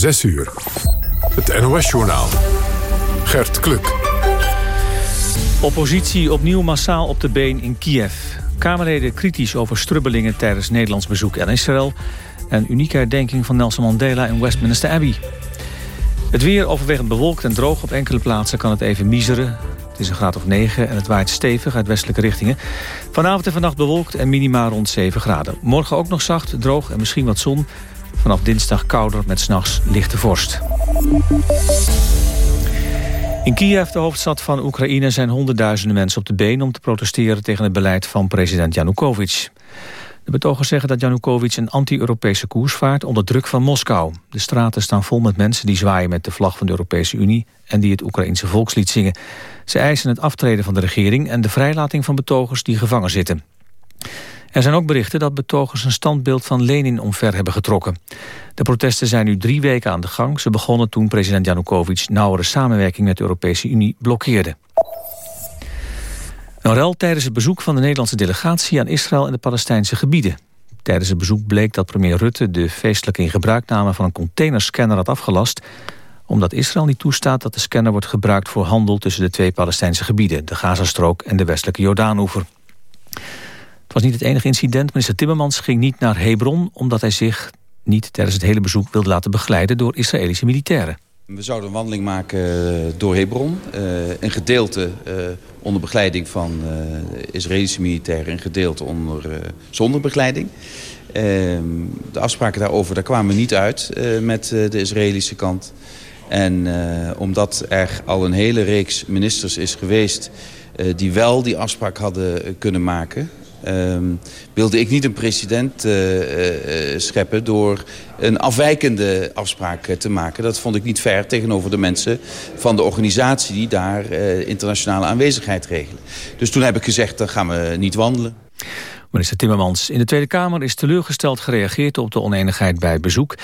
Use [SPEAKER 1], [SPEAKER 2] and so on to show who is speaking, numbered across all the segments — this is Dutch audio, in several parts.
[SPEAKER 1] 6 uur. Het NOS-journaal. Gert Kluk.
[SPEAKER 2] Oppositie opnieuw massaal op de been in Kiev. Kamerleden kritisch over strubbelingen tijdens Nederlands bezoek aan Israël... en unieke herdenking van Nelson Mandela in Westminster Abbey. Het weer overwegend bewolkt en droog. Op enkele plaatsen kan het even miseren. Het is een graad of 9 en het waait stevig uit westelijke richtingen. Vanavond en vannacht bewolkt en minima rond 7 graden. Morgen ook nog zacht, droog en misschien wat zon. Vanaf dinsdag kouder met s'nachts lichte vorst. In Kiev, de hoofdstad van Oekraïne, zijn honderdduizenden mensen op de been... om te protesteren tegen het beleid van president Janukovic. De betogers zeggen dat Janukovic een anti-Europese koers vaart... onder druk van Moskou. De straten staan vol met mensen die zwaaien met de vlag van de Europese Unie... en die het Oekraïnse volkslied zingen. Ze eisen het aftreden van de regering... en de vrijlating van betogers die gevangen zitten. Er zijn ook berichten dat betogers een standbeeld van Lenin omver hebben getrokken. De protesten zijn nu drie weken aan de gang. Ze begonnen toen president Janukovic nauwere samenwerking met de Europese Unie blokkeerde. Een tijdens het bezoek van de Nederlandse delegatie aan Israël en de Palestijnse gebieden. Tijdens het bezoek bleek dat premier Rutte de feestelijke ingebruikname van een containerscanner had afgelast omdat Israël niet toestaat dat de scanner wordt gebruikt voor handel tussen de twee Palestijnse gebieden, de Gazastrook en de westelijke Jordaanoever. Het was niet het enige incident. Minister Timmermans ging niet naar Hebron... omdat hij zich niet tijdens het hele bezoek wilde laten begeleiden... door Israëlische militairen.
[SPEAKER 3] We zouden een wandeling maken eh, door Hebron. Uh, een gedeelte uh, onder begeleiding van Israëlische militairen... een gedeelte onder, zonder begeleiding. Ehm, de afspraken daarover daar kwamen niet uit met de Israëlische kant. En omdat er al een hele reeks ministers is geweest... die wel die afspraak hadden kunnen maken... Um, wilde ik niet een president uh, uh, scheppen door een afwijkende afspraak te maken. Dat vond ik niet fair tegenover de mensen van de organisatie die daar internationale aanwezigheid regelen. Dus toen heb ik gezegd, dan gaan we niet wandelen.
[SPEAKER 2] Minister Timmermans in de Tweede Kamer is teleurgesteld gereageerd op de oneenigheid bij bezoek.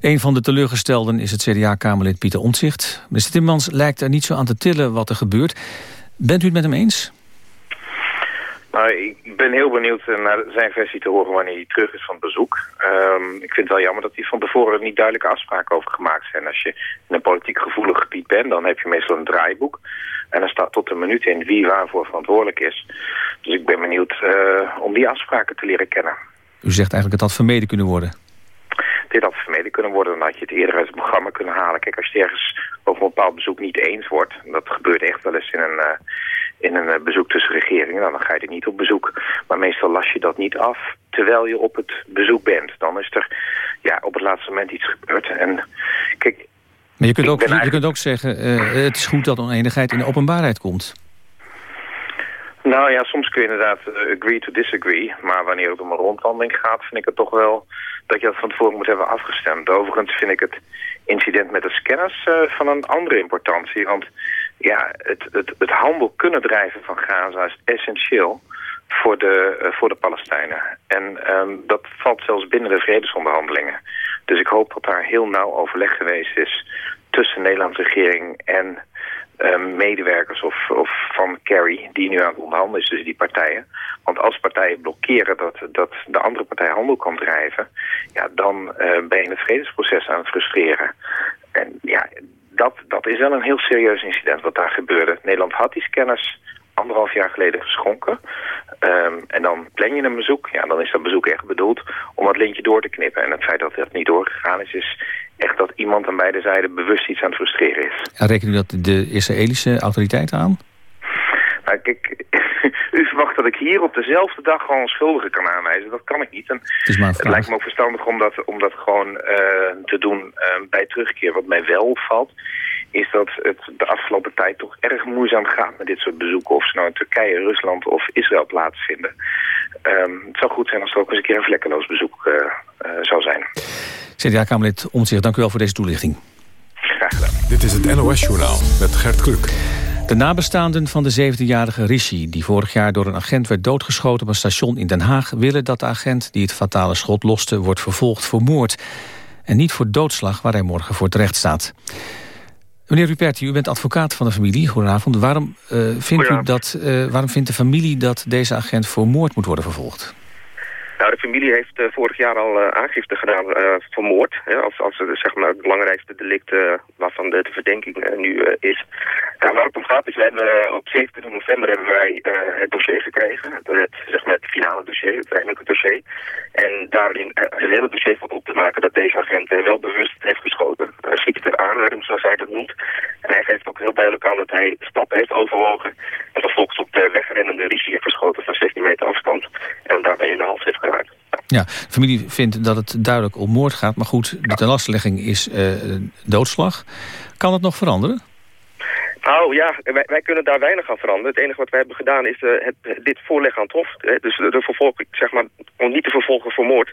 [SPEAKER 2] Een van de teleurgestelden is het CDA-Kamerlid Pieter Omtzigt. Minister Timmermans lijkt er niet zo aan te tillen wat er gebeurt. Bent u het met hem eens?
[SPEAKER 4] Nou, ik ben heel benieuwd eh, naar zijn versie te horen wanneer hij terug is van het bezoek. Um, ik vind het wel jammer dat hij van tevoren niet duidelijke afspraken over gemaakt zijn. Als je in een politiek gevoelig gebied bent, dan heb je meestal een draaiboek. En er staat tot een minuut in wie waarvoor verantwoordelijk is. Dus ik ben benieuwd uh, om die afspraken te leren kennen.
[SPEAKER 2] U zegt eigenlijk dat dat vermeden kunnen worden?
[SPEAKER 4] Dit had vermeden kunnen worden, dan had je het eerder uit het programma kunnen halen. Kijk, als je ergens over een bepaald bezoek niet eens wordt, dat gebeurt echt wel eens in een... Uh, in een eh, bezoek tussen regeringen, nou, dan ga je er niet op bezoek. Maar meestal las je dat niet af terwijl je op het bezoek bent. Dan is er ja, op het laatste moment iets gebeurd. En kijk,
[SPEAKER 2] maar je kunt, ook, je kunt ook zeggen, uh, het is goed dat oneenigheid in de openbaarheid komt.
[SPEAKER 4] Nou ja, soms kun je inderdaad uh, agree to disagree. Maar wanneer het om een rondwandeling gaat, vind ik het toch wel dat je dat van tevoren moet hebben afgestemd. Overigens vind ik het incident met de scanners uh, van een andere importantie. Want ja, het, het, het handel kunnen drijven van Gaza is essentieel voor de, uh, voor de Palestijnen. En um, dat valt zelfs binnen de vredesonderhandelingen. Dus ik hoop dat daar heel nauw overleg geweest is tussen de Nederlandse regering en medewerkers of, of van Kerry, die nu aan het onderhandelen is tussen die partijen. Want als partijen blokkeren dat, dat de andere partij handel kan drijven, ja, dan uh, ben je het vredesproces aan het frustreren. En ja, dat, dat is wel een heel serieus incident wat daar gebeurde. Nederland had die scanners anderhalf jaar geleden geschonken. Um, en dan plan je een bezoek. Ja, dan is dat bezoek echt bedoeld om dat lintje door te knippen. En het feit dat dat niet doorgegaan is, is echt dat iemand aan beide zijden bewust iets aan het frustreren is.
[SPEAKER 2] Ja, reken u dat de Israëlische autoriteiten aan?
[SPEAKER 4] Nou, kijk, u verwacht dat ik hier op dezelfde dag gewoon schuldigen kan aanwijzen. Dat kan ik niet. En
[SPEAKER 2] het,
[SPEAKER 4] lijkt me ook verstandig om dat, om dat gewoon uh, te doen uh, bij terugkeer. Wat mij wel opvalt, is dat het de afgelopen tijd toch erg moeizaam gaat met dit soort bezoeken. Of ze nou in Turkije, Rusland of Israël plaatsvinden. Um, het zou goed zijn als er ook eens een keer een vlekkeloos bezoek uh, zou zijn.
[SPEAKER 2] CDA-Kamerlid Omtzigt, dank u wel voor deze toelichting.
[SPEAKER 4] Graag gedaan.
[SPEAKER 1] Dit is het NOS-journaal met Gert Kluk.
[SPEAKER 2] De nabestaanden van de 17-jarige Rishi, die vorig jaar door een agent werd doodgeschoten op een station in Den Haag, willen dat de agent die het fatale schot loste wordt vervolgd voor moord. En niet voor doodslag waar hij morgen voor terecht staat. Meneer Ruperti, u bent advocaat van de familie. Goedenavond. Waarom, uh, vindt, u dat, uh, waarom vindt de familie dat deze agent voor moord moet worden vervolgd?
[SPEAKER 5] Nou, de familie heeft uh, vorig jaar al uh, aangifte gedaan uh, voor moord. Hè, als, als zeg maar, het belangrijkste delict waarvan de, de verdenking nu is. Nou, waar het om gaat is, we hebben, op 17 november hebben wij het dossier gekregen. Het, zeg maar, het finale dossier, het eindelijke dossier. En daarin het hele dossier valt op te maken dat deze agent wel bewust heeft geschoten. Uh, ziekte ter zoals hij dat noemt. En hij geeft ook heel duidelijk aan dat hij stappen heeft overwogen. En vervolgens op de wegrennende heeft geschoten van 16 meter afstand. En daarbij in de hals heeft geraakt.
[SPEAKER 2] Ja, de familie vindt dat het duidelijk om moord gaat. Maar goed, de tenlastlegging is uh, doodslag. Kan het nog veranderen?
[SPEAKER 5] Nou ja, wij, wij, kunnen daar weinig aan veranderen. Het enige wat wij hebben gedaan is uh, het, dit voorleggen aan het hof. Dus de, de vervolging, zeg maar, om niet te vervolgen voor moord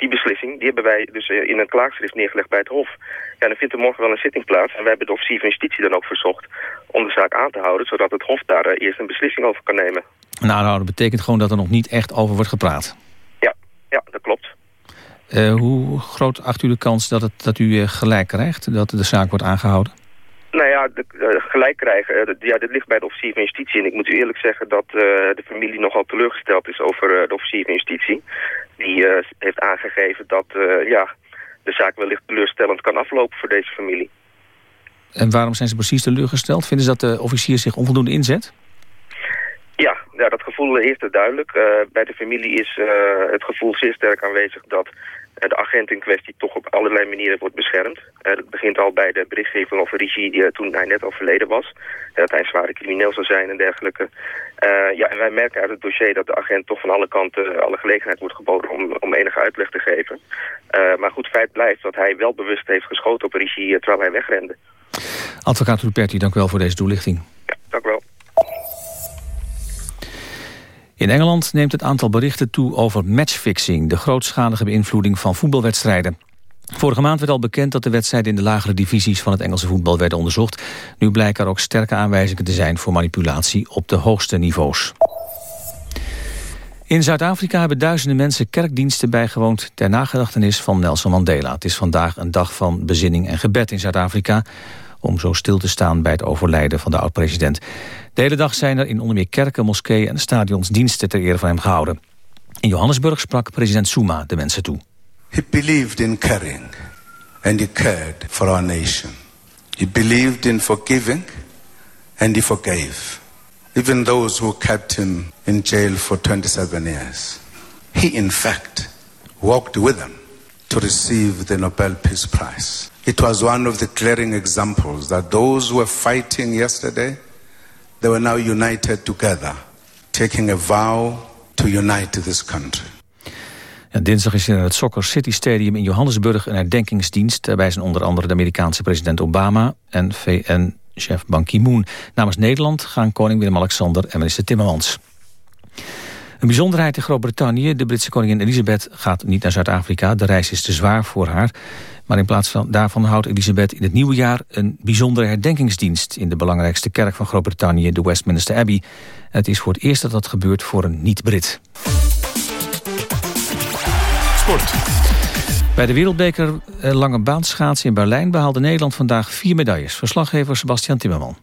[SPEAKER 5] die beslissing die hebben wij dus eh, in een klaagschrift neergelegd bij het Hof. Ja, dan vindt er morgen wel een zitting plaats. En wij hebben de officier van justitie dan ook verzocht om de zaak aan te houden... zodat het Hof daar eh, eerst een beslissing over kan nemen.
[SPEAKER 2] Een aanhouden betekent gewoon dat er nog niet echt over wordt gepraat?
[SPEAKER 5] Ja, dat klopt.
[SPEAKER 2] Uh, hoe groot acht u de kans dat, het, dat u gelijk krijgt, dat de zaak wordt aangehouden?
[SPEAKER 5] Nou ja, de, uh, gelijk krijgen. Uh, ja, dit ligt bij de officier van justitie. En ik moet u eerlijk zeggen dat uh, de familie nogal teleurgesteld is over de officier van justitie. Die heeft aangegeven dat ja, de zaak wellicht teleurstellend kan aflopen voor deze familie.
[SPEAKER 2] En waarom zijn ze precies teleurgesteld? Vinden ze dat de officier zich onvoldoende inzet?
[SPEAKER 5] Ja, ja dat gevoel is er duidelijk. bij de familie is het gevoel zeer sterk aanwezig dat eh, de agent in kwestie toch op allerlei manieren wordt beschermd. Dat begint al bij de berichtgeving over uh, toen hij net overleden was. dat hij een zware crimineel zou zijn en dergelijke. ja, en wij merken uit het dossier dat de agent toch van alle kanten alle gelegenheid wordt geboden om, om enige uitleg te geven. maar goed, feit blijft dat hij wel bewust heeft geschoten op regie terwijl hij wegrende.
[SPEAKER 2] Advocaat Ruperti, dank u wel voor deze toelichting.
[SPEAKER 5] Ja, dank u wel.
[SPEAKER 2] In Engeland neemt het aantal berichten toe over matchfixing... de grootschalige beïnvloeding van voetbalwedstrijden. Vorige maand werd al bekend dat de wedstrijden in de lagere divisies van het Engelse voetbal werden onderzocht. Nu blijken er ook sterke aanwijzingen te zijn voor manipulatie op de hoogste niveaus. In Zuid-Afrika hebben duizenden mensen kerkdiensten bijgewoond ter nagedachtenis van Nelson Mandela. Het is vandaag een dag van bezinning en gebed in Zuid-Afrika om zo stil te staan bij het overlijden van de oud-president. De hele dag zijn er in onder meer kerken, moskeeën en stadions diensten ter ere van hem gehouden. In Johannesburg sprak president Zuma de mensen toe.
[SPEAKER 6] He believed in caring and he cared for our nation. He believed in forgiving and he forgave. Even those who kept him in jail for 27 years. He in fact walked with them to receive the Nobel Peace Prize. It was one of the glaring examples that those who were fighting yesterday, they were now united together, taking a vow to unite this country.
[SPEAKER 2] Ja, dinsdag is in het Soccer City Stadium in Johannesburg een herdenkingsdienst. Daarbij zijn onder andere de Amerikaanse president Obama en VN-chef Ban Ki-moon. Namens Nederland gaan koning Willem-Alexander en minister Timmermans. Een bijzonderheid in Groot-Brittannië. De Britse koningin Elisabeth gaat niet naar Zuid-Afrika. De reis is te zwaar voor haar. Maar in plaats van, daarvan houdt Elisabeth in het nieuwe jaar... een bijzondere herdenkingsdienst in de belangrijkste kerk van Groot-Brittannië... de Westminster Abbey. het is voor het eerst dat dat gebeurt voor een niet-Brit.
[SPEAKER 1] Sport.
[SPEAKER 2] Bij de wereldbeker eh, lange baanschaatsen in Berlijn... behaalde Nederland vandaag vier medailles. Verslaggever Sebastian Timmerman.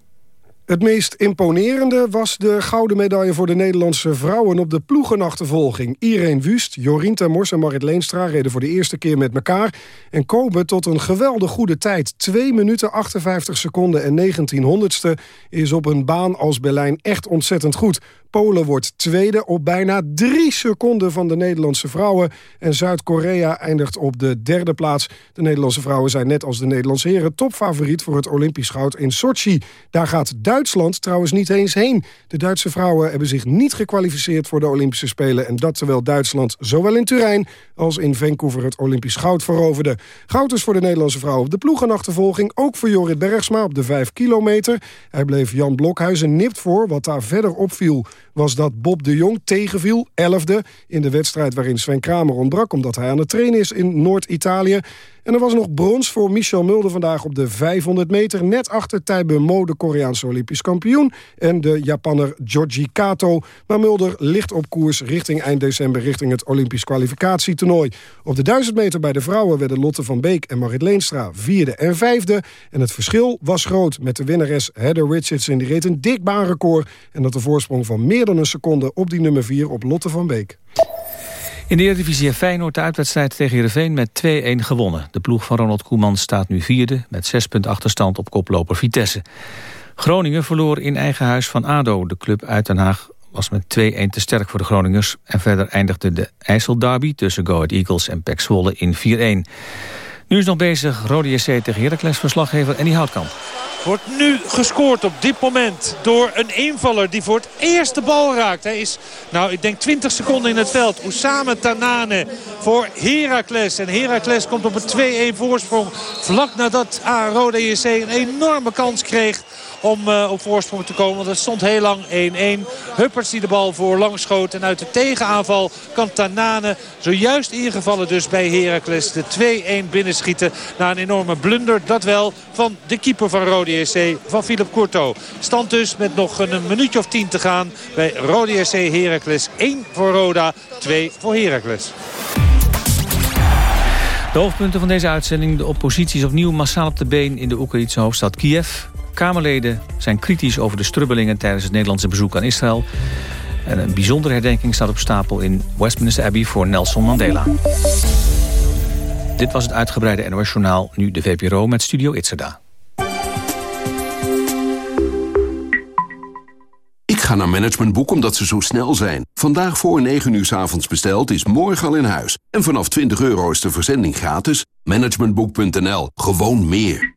[SPEAKER 7] Het meest imponerende was de gouden medaille voor de Nederlandse vrouwen op de ploegenachtervolging. Irene Wust, Jorien Termors en Marit Leenstra reden voor de eerste keer met elkaar en komen tot een geweldig goede tijd. 2 minuten 58 seconden en 19 honderdste is op een baan als Berlijn echt ontzettend goed. Polen wordt tweede op bijna drie seconden van de Nederlandse vrouwen. En Zuid-Korea eindigt op de derde plaats. De Nederlandse vrouwen zijn net als de Nederlandse heren topfavoriet voor het Olympisch goud in Sochi. Daar gaat Duitsland trouwens niet eens heen. De Duitse vrouwen hebben zich niet gekwalificeerd voor de Olympische Spelen. En dat terwijl Duitsland zowel in Turijn als in Vancouver het Olympisch goud veroverde. Goud is voor de Nederlandse vrouwen op de ploegenachtervolging. Ook voor Jorrit Bergsma op de 5 kilometer. Hij bleef Jan Blokhuizen nipt voor. Wat daar verder opviel was dat Bob de Jong tegenviel, 11e... in de wedstrijd waarin Sven Kramer ontbrak... omdat hij aan het trainen is in Noord-Italië. En er was nog brons voor Michel Mulder vandaag op de 500 meter... net achter Taibe Mo, de Koreaanse Olympisch kampioen... en de Japanner Georgi Kato. Maar Mulder ligt op koers richting eind december... richting het Olympisch kwalificatietoernooi. Op de 1000 meter bij de vrouwen werden Lotte van Beek en Marit Leenstra... vierde en vijfde. En het verschil was groot met de winnares Heather Richardson. Die reed een dik baanrecord... en dat de voorsprong van meer dan een seconde op die nummer 4 op Lotte van Beek.
[SPEAKER 2] In de Eredivisie heeft Feyenoord de uitwedstrijd tegen Heerenveen met 2-1 gewonnen. De ploeg van Ronald Koeman staat nu vierde met 6 punt achterstand op koploper Vitesse. Groningen verloor in eigen huis van ADO. De club uit Den Haag was met 2-1 te sterk voor de Groningers. En verder eindigde de IJsselderby tussen Go Ahead Eagles en PEC Zwolle in 4-1. Nu is nog bezig Rode JC tegen Heracles verslaggever Annie Houtkamp.
[SPEAKER 8] Wordt nu gescoord op dit moment door een invaller die voor het eerst de bal raakt. Hij is, nou ik denk 20 seconden in het veld. Oussama Tanane voor Heracles. En Heracles komt op een 2-1 voorsprong. Vlak nadat Rode JC een enorme kans kreeg om uh, op voorsprong te komen. Want het stond heel lang 1-1. Hupperts die de bal voor lang schoot. En uit de tegenaanval kan Tanane zojuist ingevallen dus bij Heracles de 2-1 binnenschieten. Na een enorme blunder. Dat wel van de keeper van Rode SC, van Philip Courto. Stand dus met nog een minuutje of tien te gaan bij Rode SC Heracles. 1 voor Roda, 2 voor Heracles.
[SPEAKER 2] De hoofdpunten van deze uitzending. De oppositie is opnieuw massaal op de been in de Oekraïnse hoofdstad Kiev. Kamerleden zijn kritisch over de strubbelingen tijdens het Nederlandse bezoek aan Israël. En een bijzondere herdenking staat op stapel in Westminster Abbey voor Nelson Mandela. Dit was het uitgebreide NOS Journaal, nu de VPRO met Studio Itzerda.
[SPEAKER 9] Ik ga naar Managementboek omdat ze zo snel zijn. Vandaag voor 9 uur s avonds besteld is morgen al in huis. En vanaf 20 euro is de verzending gratis. Managementboek.nl. Gewoon meer.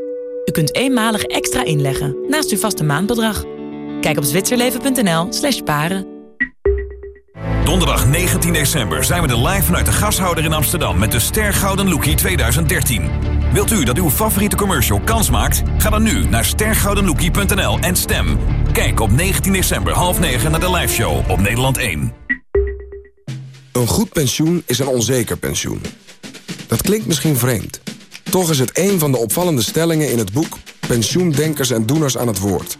[SPEAKER 10] U kunt eenmalig extra inleggen naast uw vaste maandbedrag. Kijk op zwitserleven.nl slash paren.
[SPEAKER 11] Donderdag 19 december zijn we er live vanuit de gashouder in Amsterdam... met de Ster Gouden Lookie 2013. Wilt u dat uw favoriete commercial kans maakt? Ga dan nu naar stergoudenlookie.nl en stem. Kijk op 19 december half 9 naar de liveshow op Nederland 1.
[SPEAKER 12] Een goed pensioen is een onzeker pensioen. Dat klinkt misschien vreemd. Toch is het een van de opvallende stellingen in het boek... Pensioendenkers en Doeners aan het Woord.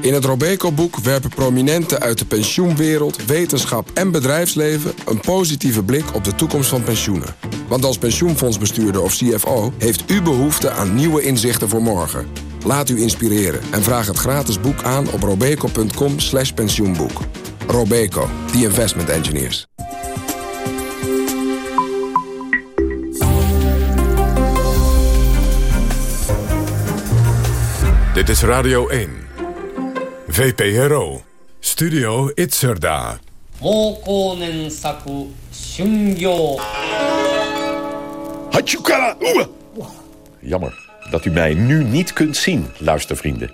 [SPEAKER 12] In het Robeco-boek werpen prominenten uit de pensioenwereld... wetenschap en bedrijfsleven een positieve blik op de toekomst van pensioenen. Want als pensioenfondsbestuurder of CFO... heeft u behoefte aan nieuwe inzichten voor morgen. Laat u inspireren en vraag het gratis boek aan op robeco.com pensioenboek. Robeco, the investment engineers.
[SPEAKER 1] Dit is Radio 1. VPRO. Studio Itzerda.
[SPEAKER 13] Hachukara! Jammer dat u mij nu niet kunt zien, luistervrienden.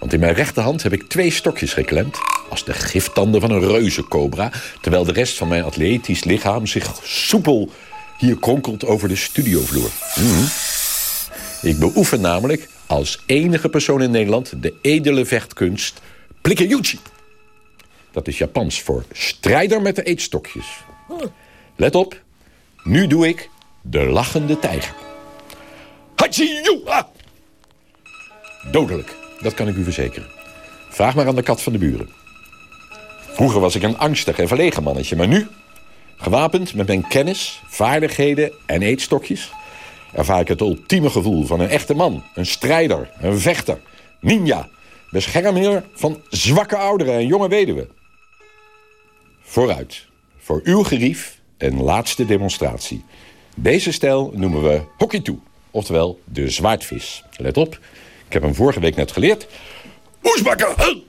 [SPEAKER 13] Want in mijn rechterhand heb ik twee stokjes geklemd... als de giftanden van een reuzencobra... terwijl de rest van mijn atletisch lichaam zich soepel hier kronkelt over de studiovloer. Mm. Ik beoefen namelijk als enige persoon in Nederland de edele vechtkunst Plikeyuchi. Dat is Japans voor strijder met de eetstokjes. Let op, nu doe ik de lachende tijger. Hachiyu! Dodelijk, dat kan ik u verzekeren. Vraag maar aan de kat van de buren. Vroeger was ik een angstig en verlegen mannetje, maar nu... gewapend met mijn kennis, vaardigheden en eetstokjes ervaar ik het ultieme gevoel van een echte man. Een strijder, een vechter, ninja, beschermer van zwakke ouderen en jonge weduwen. Vooruit, voor uw gerief en laatste demonstratie. Deze stijl noemen we hockey oftewel de zwaardvis. Let op, ik heb hem vorige week net geleerd. Oesbakker!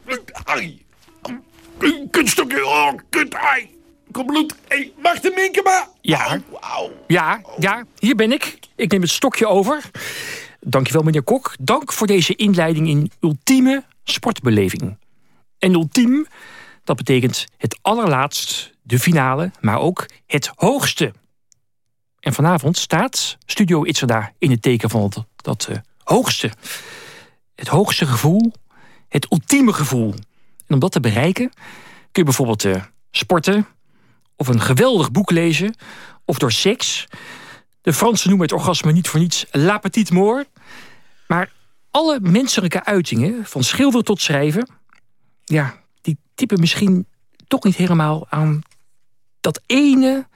[SPEAKER 13] Kunststokje, oh, kut, ai. Kom bloed. Hey, Marten Minkema!
[SPEAKER 14] Ja, ja, ja, hier ben ik. Ik neem het stokje over. Dankjewel, meneer Kok. Dank voor deze inleiding in ultieme sportbeleving. En ultiem, dat betekent het allerlaatst, de finale, maar ook het hoogste. En vanavond staat Studio Itzerda in het teken van dat, dat uh, hoogste. Het hoogste gevoel, het ultieme gevoel. En om dat te bereiken kun je bijvoorbeeld uh, sporten... of een geweldig boek lezen, of door seks. De Fransen noemen het orgasme niet voor niets la petite mort. Maar alle menselijke uitingen, van schilderen tot schrijven... ja, die typen misschien toch niet helemaal aan dat ene...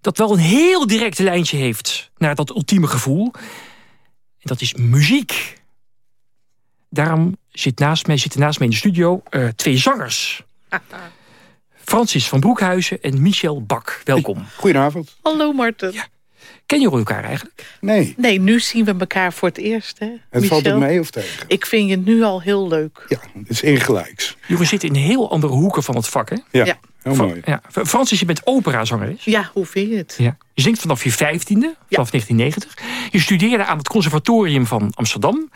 [SPEAKER 14] dat wel een heel direct lijntje heeft naar dat ultieme gevoel. En dat is muziek. Daarom zit naast mij, zitten naast mij in de studio uh, twee zangers. Francis van Broekhuizen en Michel Bak. Welkom.
[SPEAKER 15] Goedenavond.
[SPEAKER 16] Hallo Marten.
[SPEAKER 14] Ja. Ken je elkaar eigenlijk?
[SPEAKER 15] Nee.
[SPEAKER 16] Nee, nu zien we elkaar voor het eerst. Hè,
[SPEAKER 15] het
[SPEAKER 16] Michel.
[SPEAKER 15] valt het mee of tegen?
[SPEAKER 16] Ik vind je nu al heel leuk.
[SPEAKER 15] Ja, het is ingelijks.
[SPEAKER 14] Jullie zitten in heel andere hoeken van het vak, hè?
[SPEAKER 15] Ja, ja. heel mooi.
[SPEAKER 14] Ja. Francis, je bent operazangeres.
[SPEAKER 16] Ja, hoe vind je het?
[SPEAKER 14] Ja. Je zingt vanaf je vijftiende, vanaf 1990. Je studeerde aan het conservatorium van Amsterdam.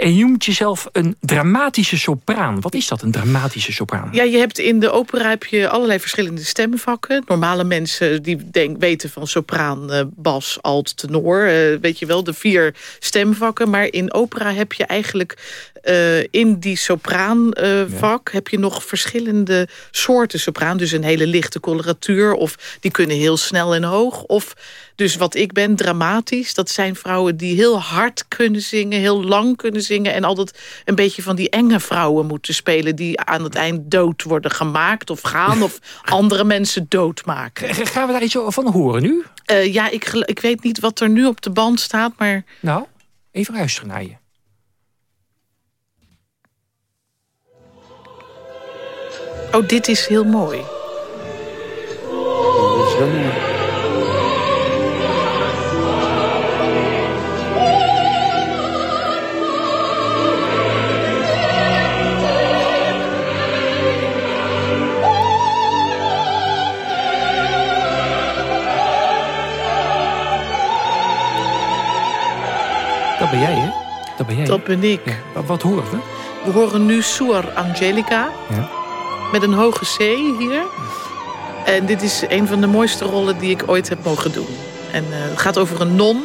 [SPEAKER 14] En je noemt jezelf een dramatische sopraan. Wat is dat, een dramatische sopraan?
[SPEAKER 16] Ja, je hebt in de opera heb je allerlei verschillende stemvakken. Normale mensen die denk, weten van sopraan, uh, bas, alt, tenor. Uh, weet je wel, de vier stemvakken. Maar in opera heb je eigenlijk uh, in die sopraanvak... Ja. heb je nog verschillende soorten sopraan. Dus een hele lichte coloratuur. Of die kunnen heel snel en hoog. Of dus wat ik ben, dramatisch. Dat zijn vrouwen die heel hard kunnen zingen. Heel lang kunnen zingen. En altijd een beetje van die enge vrouwen moeten spelen. Die aan het eind dood worden gemaakt of gaan. Of andere mensen doodmaken.
[SPEAKER 14] Gaan we daar iets van horen nu?
[SPEAKER 16] Uh, ja, ik, ik weet niet wat er nu op de band staat. Maar...
[SPEAKER 14] Nou, even luisteren naar je.
[SPEAKER 16] Oh, dit is heel mooi.
[SPEAKER 15] Dat is heel mooi.
[SPEAKER 14] Dat ben jij, hè? Dat ben jij.
[SPEAKER 16] Dat ben ik.
[SPEAKER 14] Ja. Wat, wat horen we?
[SPEAKER 16] We horen nu Suor Angelica.
[SPEAKER 14] Ja.
[SPEAKER 16] Met een hoge C hier. En dit is een van de mooiste rollen die ik ooit heb mogen doen. En uh, het gaat over een non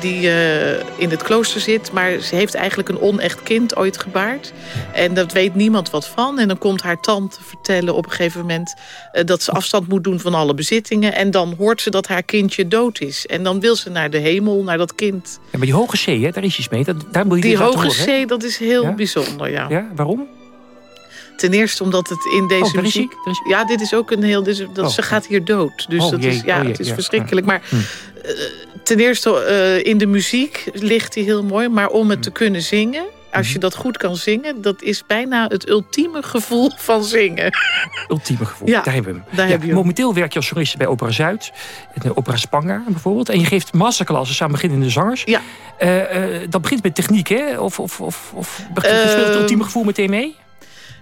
[SPEAKER 16] die uh, in het klooster zit. Maar ze heeft eigenlijk een onecht kind ooit gebaard. En dat weet niemand wat van. En dan komt haar tante vertellen op een gegeven moment... Uh, dat ze afstand moet doen van alle bezittingen. En dan hoort ze dat haar kindje dood is. En dan wil ze naar de hemel, naar dat kind.
[SPEAKER 14] Ja, maar die hoge C, hè, daar is iets mee. Dat, daar moet je
[SPEAKER 16] die hoge
[SPEAKER 14] horen,
[SPEAKER 16] C, dat is heel ja? bijzonder, ja.
[SPEAKER 14] Ja, waarom?
[SPEAKER 16] Ten eerste omdat het in deze
[SPEAKER 14] oh,
[SPEAKER 16] muziek...
[SPEAKER 14] Is...
[SPEAKER 16] Ja, dit is ook een heel... Dat,
[SPEAKER 14] oh.
[SPEAKER 16] Ze gaat hier dood. Dus
[SPEAKER 14] oh,
[SPEAKER 16] dat
[SPEAKER 14] jee,
[SPEAKER 16] is, ja,
[SPEAKER 14] jee,
[SPEAKER 16] het is
[SPEAKER 14] ja,
[SPEAKER 16] verschrikkelijk.
[SPEAKER 14] ja.
[SPEAKER 16] Maar
[SPEAKER 14] hm.
[SPEAKER 16] uh, ten eerste uh, in de muziek ligt hij heel mooi. Maar om het te kunnen zingen... Als je dat goed kan zingen, dat is bijna het ultieme gevoel van zingen.
[SPEAKER 14] Ultieme gevoel,
[SPEAKER 16] ja,
[SPEAKER 14] daar hebben we hem. Ja,
[SPEAKER 16] heb
[SPEAKER 14] momenteel werk je als soliste bij Opera Zuid, en Opera Spanga bijvoorbeeld. En je geeft masterclasses aan beginnende zangers.
[SPEAKER 16] Ja.
[SPEAKER 14] Uh, dat begint met techniek, hè? Of, of, of, of speelt het ultieme gevoel meteen mee?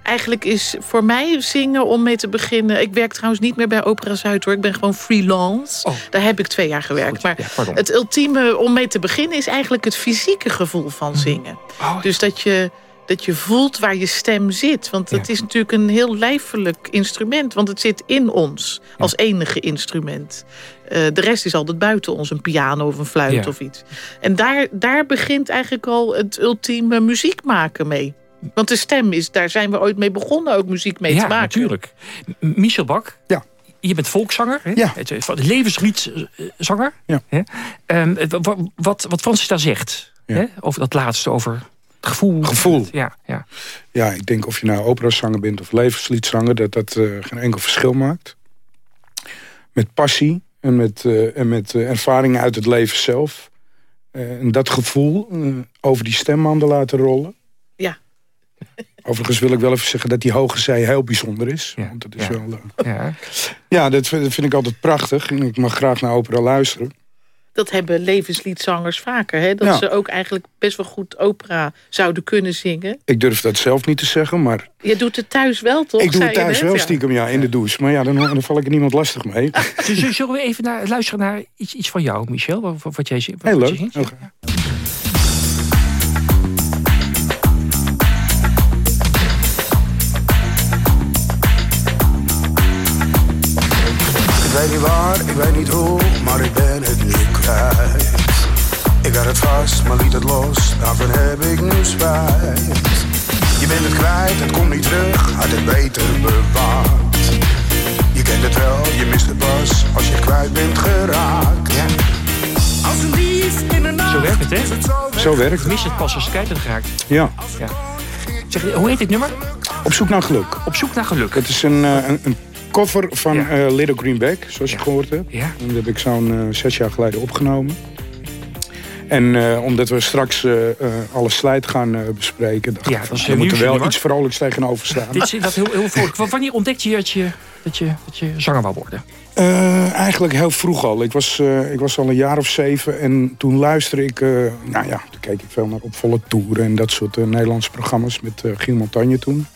[SPEAKER 16] Eigenlijk is voor mij zingen om mee te beginnen... Ik werk trouwens niet meer bij Opera Zuid hoor. Ik ben gewoon freelance.
[SPEAKER 14] Oh.
[SPEAKER 16] Daar heb ik twee jaar gewerkt.
[SPEAKER 14] Goed,
[SPEAKER 16] maar
[SPEAKER 14] ja,
[SPEAKER 16] het ultieme om mee te beginnen... is eigenlijk het fysieke gevoel van zingen.
[SPEAKER 14] Oh.
[SPEAKER 16] Dus dat je, dat je voelt waar je stem zit. Want het
[SPEAKER 14] Ja.
[SPEAKER 16] is natuurlijk een heel lijfelijk instrument. Want het zit in ons als enige instrument. Uh, de rest is altijd buiten ons. Een piano of een fluit
[SPEAKER 14] Ja.
[SPEAKER 16] of iets. En daar, daar begint eigenlijk al het ultieme muziek maken mee. Want de stem is, daar zijn we ooit mee begonnen, ook muziek mee
[SPEAKER 14] ja,
[SPEAKER 16] te maken.
[SPEAKER 14] natuurlijk. M- Michel Bak,
[SPEAKER 15] Ja.
[SPEAKER 14] je bent volkszanger. Hè?
[SPEAKER 15] Ja.
[SPEAKER 14] Levensliedzanger.
[SPEAKER 15] Ja.
[SPEAKER 14] Hè? Ehm, wat, wat Francis daar zegt,
[SPEAKER 15] Ja.
[SPEAKER 14] hè? over dat laatste, over het gevoel.
[SPEAKER 15] Gevoel.
[SPEAKER 14] Ja, ja.
[SPEAKER 15] Ja, ik denk of je nou operazanger bent of levensliedzanger... dat dat eh, geen enkel verschil maakt. Met passie en met, eh, en met eh, ervaringen uit het leven zelf. Eh, en dat gevoel eh, over die stembanden laten rollen. Overigens wil ik wel even zeggen dat die hoge zij heel bijzonder is.
[SPEAKER 14] Ja,
[SPEAKER 15] Want dat is
[SPEAKER 14] ja.
[SPEAKER 15] wel... eh,
[SPEAKER 14] ja.
[SPEAKER 15] ja, dat vind, dat vind ik altijd prachtig. En ik mag graag naar opera luisteren.
[SPEAKER 16] Dat hebben levensliedzangers vaker. Hè? Dat
[SPEAKER 15] Ja.
[SPEAKER 16] ze ook eigenlijk best wel goed opera zouden kunnen zingen.
[SPEAKER 15] Ik durf dat zelf niet te zeggen, maar
[SPEAKER 16] Je doet het thuis wel, toch?
[SPEAKER 15] ik doe het thuis
[SPEAKER 16] net?
[SPEAKER 15] wel stiekem ja, in de douche. Maar ja, dan, dan val ik er niemand lastig mee.
[SPEAKER 14] Dus zullen we even naar, luisteren naar iets, iets van jou, Michel? Wat, wat, jij, wat,
[SPEAKER 15] Heel
[SPEAKER 14] wat
[SPEAKER 15] leuk.
[SPEAKER 14] je zingt?
[SPEAKER 15] Heel
[SPEAKER 6] weet niet waar, ik weet niet hoe, maar ik ben het nu kwijt. Ik had het vast, maar liet het los, daarvan heb ik nu spijt. Je bent het kwijt, het komt niet terug, had het beter bewaard. Je kent het wel, je mist het pas, als je kwijt bent geraakt. Als een dief in de nacht.
[SPEAKER 14] Zo werkt het, hè?
[SPEAKER 15] Zo werkt het.
[SPEAKER 14] Mis het pas als je kwijt bent geraakt.
[SPEAKER 15] Ja.
[SPEAKER 14] ja. Zeg, hoe heet dit nummer?
[SPEAKER 15] Op zoek naar geluk.
[SPEAKER 14] Op zoek naar geluk.
[SPEAKER 15] Het is een, eh, een, een cover van eh, Little Greenback, zoals je gehoord hebt.
[SPEAKER 14] Ja.
[SPEAKER 15] Dat heb ik zo'n eh, zes jaar geleden opgenomen. En eh, omdat we straks eh, alle slijt gaan bespreken... dacht
[SPEAKER 14] Ja,
[SPEAKER 15] ik
[SPEAKER 14] dat
[SPEAKER 15] van,
[SPEAKER 14] is
[SPEAKER 15] er moet er
[SPEAKER 14] nieuws,
[SPEAKER 15] wel
[SPEAKER 14] hoor.
[SPEAKER 15] iets vrolijks tegenover staan.
[SPEAKER 14] Dit is dat heel, heel vrolijk. Wanneer ontdekte je dat je, dat je, dat je zanger wou worden?
[SPEAKER 15] Eigenlijk heel vroeg al. Ik was, ik was al een jaar of zeven en toen luisterde ik... nou ja, toen keek ik veel naar Op Volle Toeren en dat soort Nederlandse programma's met uh, Giel Montagne toen.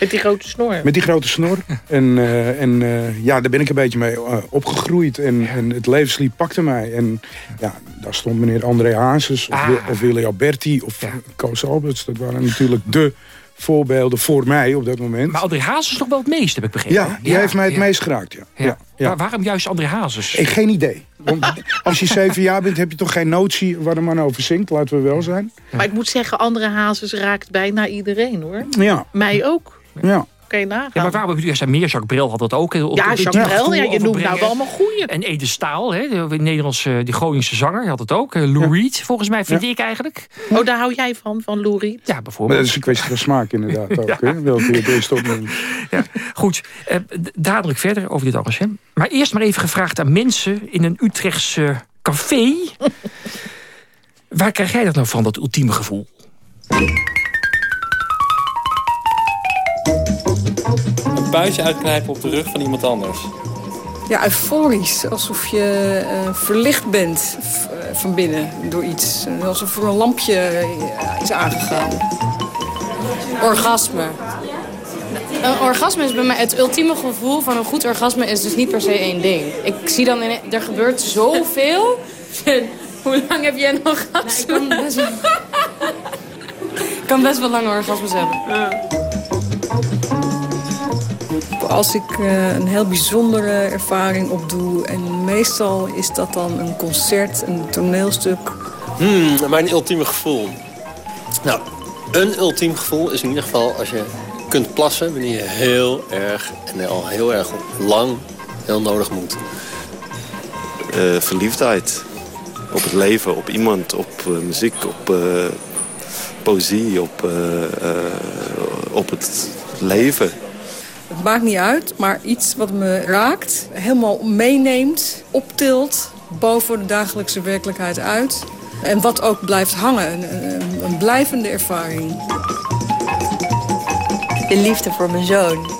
[SPEAKER 16] Met die grote snor.
[SPEAKER 15] Met die grote snor. En, uh, en uh, ja, daar ben ik een beetje mee uh, opgegroeid. En, en het levenslied pakte mij. En ja, daar stond meneer André Hazes of,
[SPEAKER 14] Ah.
[SPEAKER 15] of Willy Alberti of ja. Koos Alberts. Dat waren natuurlijk de voorbeelden voor mij op dat moment.
[SPEAKER 14] Maar André Hazes toch wel het meest, heb ik begrepen?
[SPEAKER 15] Ja, die ja, heeft mij het ja. meest geraakt, ja.
[SPEAKER 14] ja. ja. waarom juist André Hazes?
[SPEAKER 15] Ik, geen idee. Want als je zeven jaar bent, heb je toch geen notie waar de man over zingt. Laten we wel zijn.
[SPEAKER 16] Maar ik moet zeggen, André Hazes raakt bijna iedereen, hoor.
[SPEAKER 15] Ja.
[SPEAKER 16] Mij ook.
[SPEAKER 15] Ja.
[SPEAKER 16] Kan je nagaan.
[SPEAKER 14] Ja, maar waarom heb je meer? Jacques Brel had dat ook.
[SPEAKER 16] Op, ja, Jacques Brel, ja, je noemt nou wel allemaal goeie.
[SPEAKER 14] En Ede Staal, hè, de Nederlandse, die Groningse zanger, had het ook. Lou ja. Reed, volgens mij, vind ja. ik eigenlijk.
[SPEAKER 16] Oh, daar hou jij van, van Lou Reed?
[SPEAKER 14] Ja, bijvoorbeeld.
[SPEAKER 15] dat is een kwestie van smaak inderdaad ook, hè? Welke je het eerst opneemt.
[SPEAKER 14] Ja, goed, eh, dadelijk verder over dit alles. Hè. Maar eerst maar even gevraagd aan mensen in een Utrechtse café. Waar krijg jij dat nou van, dat ultieme gevoel?
[SPEAKER 17] Een puistje uitknijpen op de rug van iemand anders.
[SPEAKER 18] Ja, euforisch. Alsof je uh, verlicht bent van binnen door iets. Alsof er een lampje uh, is aangegaan.
[SPEAKER 19] Orgasme. Een orgasme is bij mij het ultieme gevoel van een goed orgasme is dus niet per se één ding. Ik zie dan, in, er gebeurt zoveel. Hoe lang heb jij een orgasme? Nou, ik kan best wel, ik kan best wel lange orgasmes hebben. Ja
[SPEAKER 18] als ik uh, een heel bijzondere ervaring opdoe. En meestal is dat dan een concert, een toneelstuk.
[SPEAKER 17] Hmm, mijn ultieme gevoel. Nou, een ultiem gevoel is in ieder geval als je kunt plassen... wanneer je heel erg en al heel erg lang heel nodig moet.
[SPEAKER 20] Uh, verliefdheid. Op het leven, op iemand, op uh, muziek, op poëzie, op, op het leven.
[SPEAKER 18] Het maakt niet uit, maar iets wat me raakt, helemaal meeneemt, optilt, boven de dagelijkse werkelijkheid uit. En wat ook blijft hangen, een, een, een blijvende ervaring.
[SPEAKER 21] De liefde voor mijn zoon.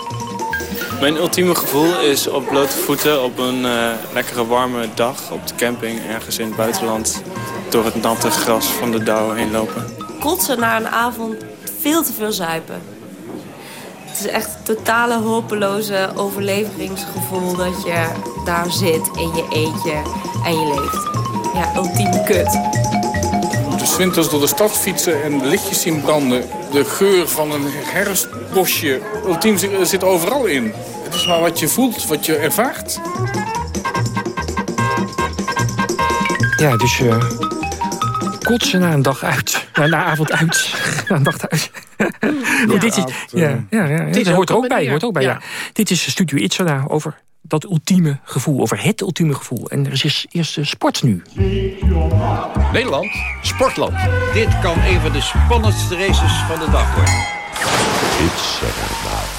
[SPEAKER 22] Mijn ultieme gevoel is op blote voeten op een uh, lekkere warme dag op de camping ergens in het buitenland door het natte gras van de dauw heen lopen.
[SPEAKER 21] Kotsen na een avond veel te veel zuipen. Het is echt een totale hopeloze overlevingsgevoel dat je daar zit in je eentje en je leeft. Ja, ultiem kut.
[SPEAKER 23] De winters door de stad fietsen en lichtjes zien branden. De geur van een herfstbosje. Ultiem zit overal in. Het is maar wat je voelt, wat je ervaart.
[SPEAKER 14] Ja, dus uh, kotsen na een dag uit. Na een avond uit. na een dag uit. Goed, dit is, ja, ja, ja, dit hoort er ook bij. Hoort ook bij ja. Ja. Dit is Studio Itzada over dat ultieme gevoel. Over het ultieme gevoel. En er is eerst sport nu.
[SPEAKER 24] Nederland, sportland. Dit kan een van de spannendste races van de dag worden.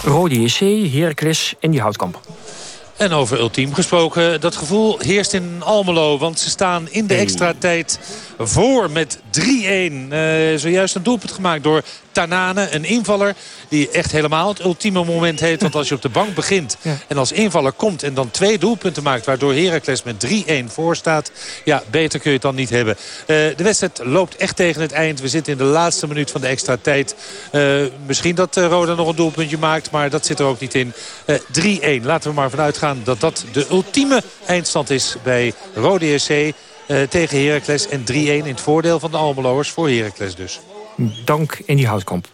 [SPEAKER 14] Rode JC, Heracles en die houtkamp.
[SPEAKER 8] En over ultiem gesproken, dat gevoel heerst in Almelo. Want ze staan in de extra tijd voor met 3-1. Uh, zojuist een doelpunt gemaakt door Tanane, een invaller die echt helemaal het ultieme moment heeft. Want als je op de bank begint en als invaller komt en dan twee doelpunten maakt... waardoor Heracles met 3-1 voor staat, ja, beter kun je het dan niet hebben. Uh, de wedstrijd loopt echt tegen het eind. We zitten in de laatste minuut van de extra tijd. Uh, misschien dat Roda nog een doelpuntje maakt, maar dat zit er ook niet in. 3-1, laten we maar vanuit gaan dat dat de ultieme eindstand is bij Rode SC... Uh, tegen Heracles en 3-1 in het voordeel van de Almeloers voor Heracles dus.
[SPEAKER 14] Dank in die houtkamp.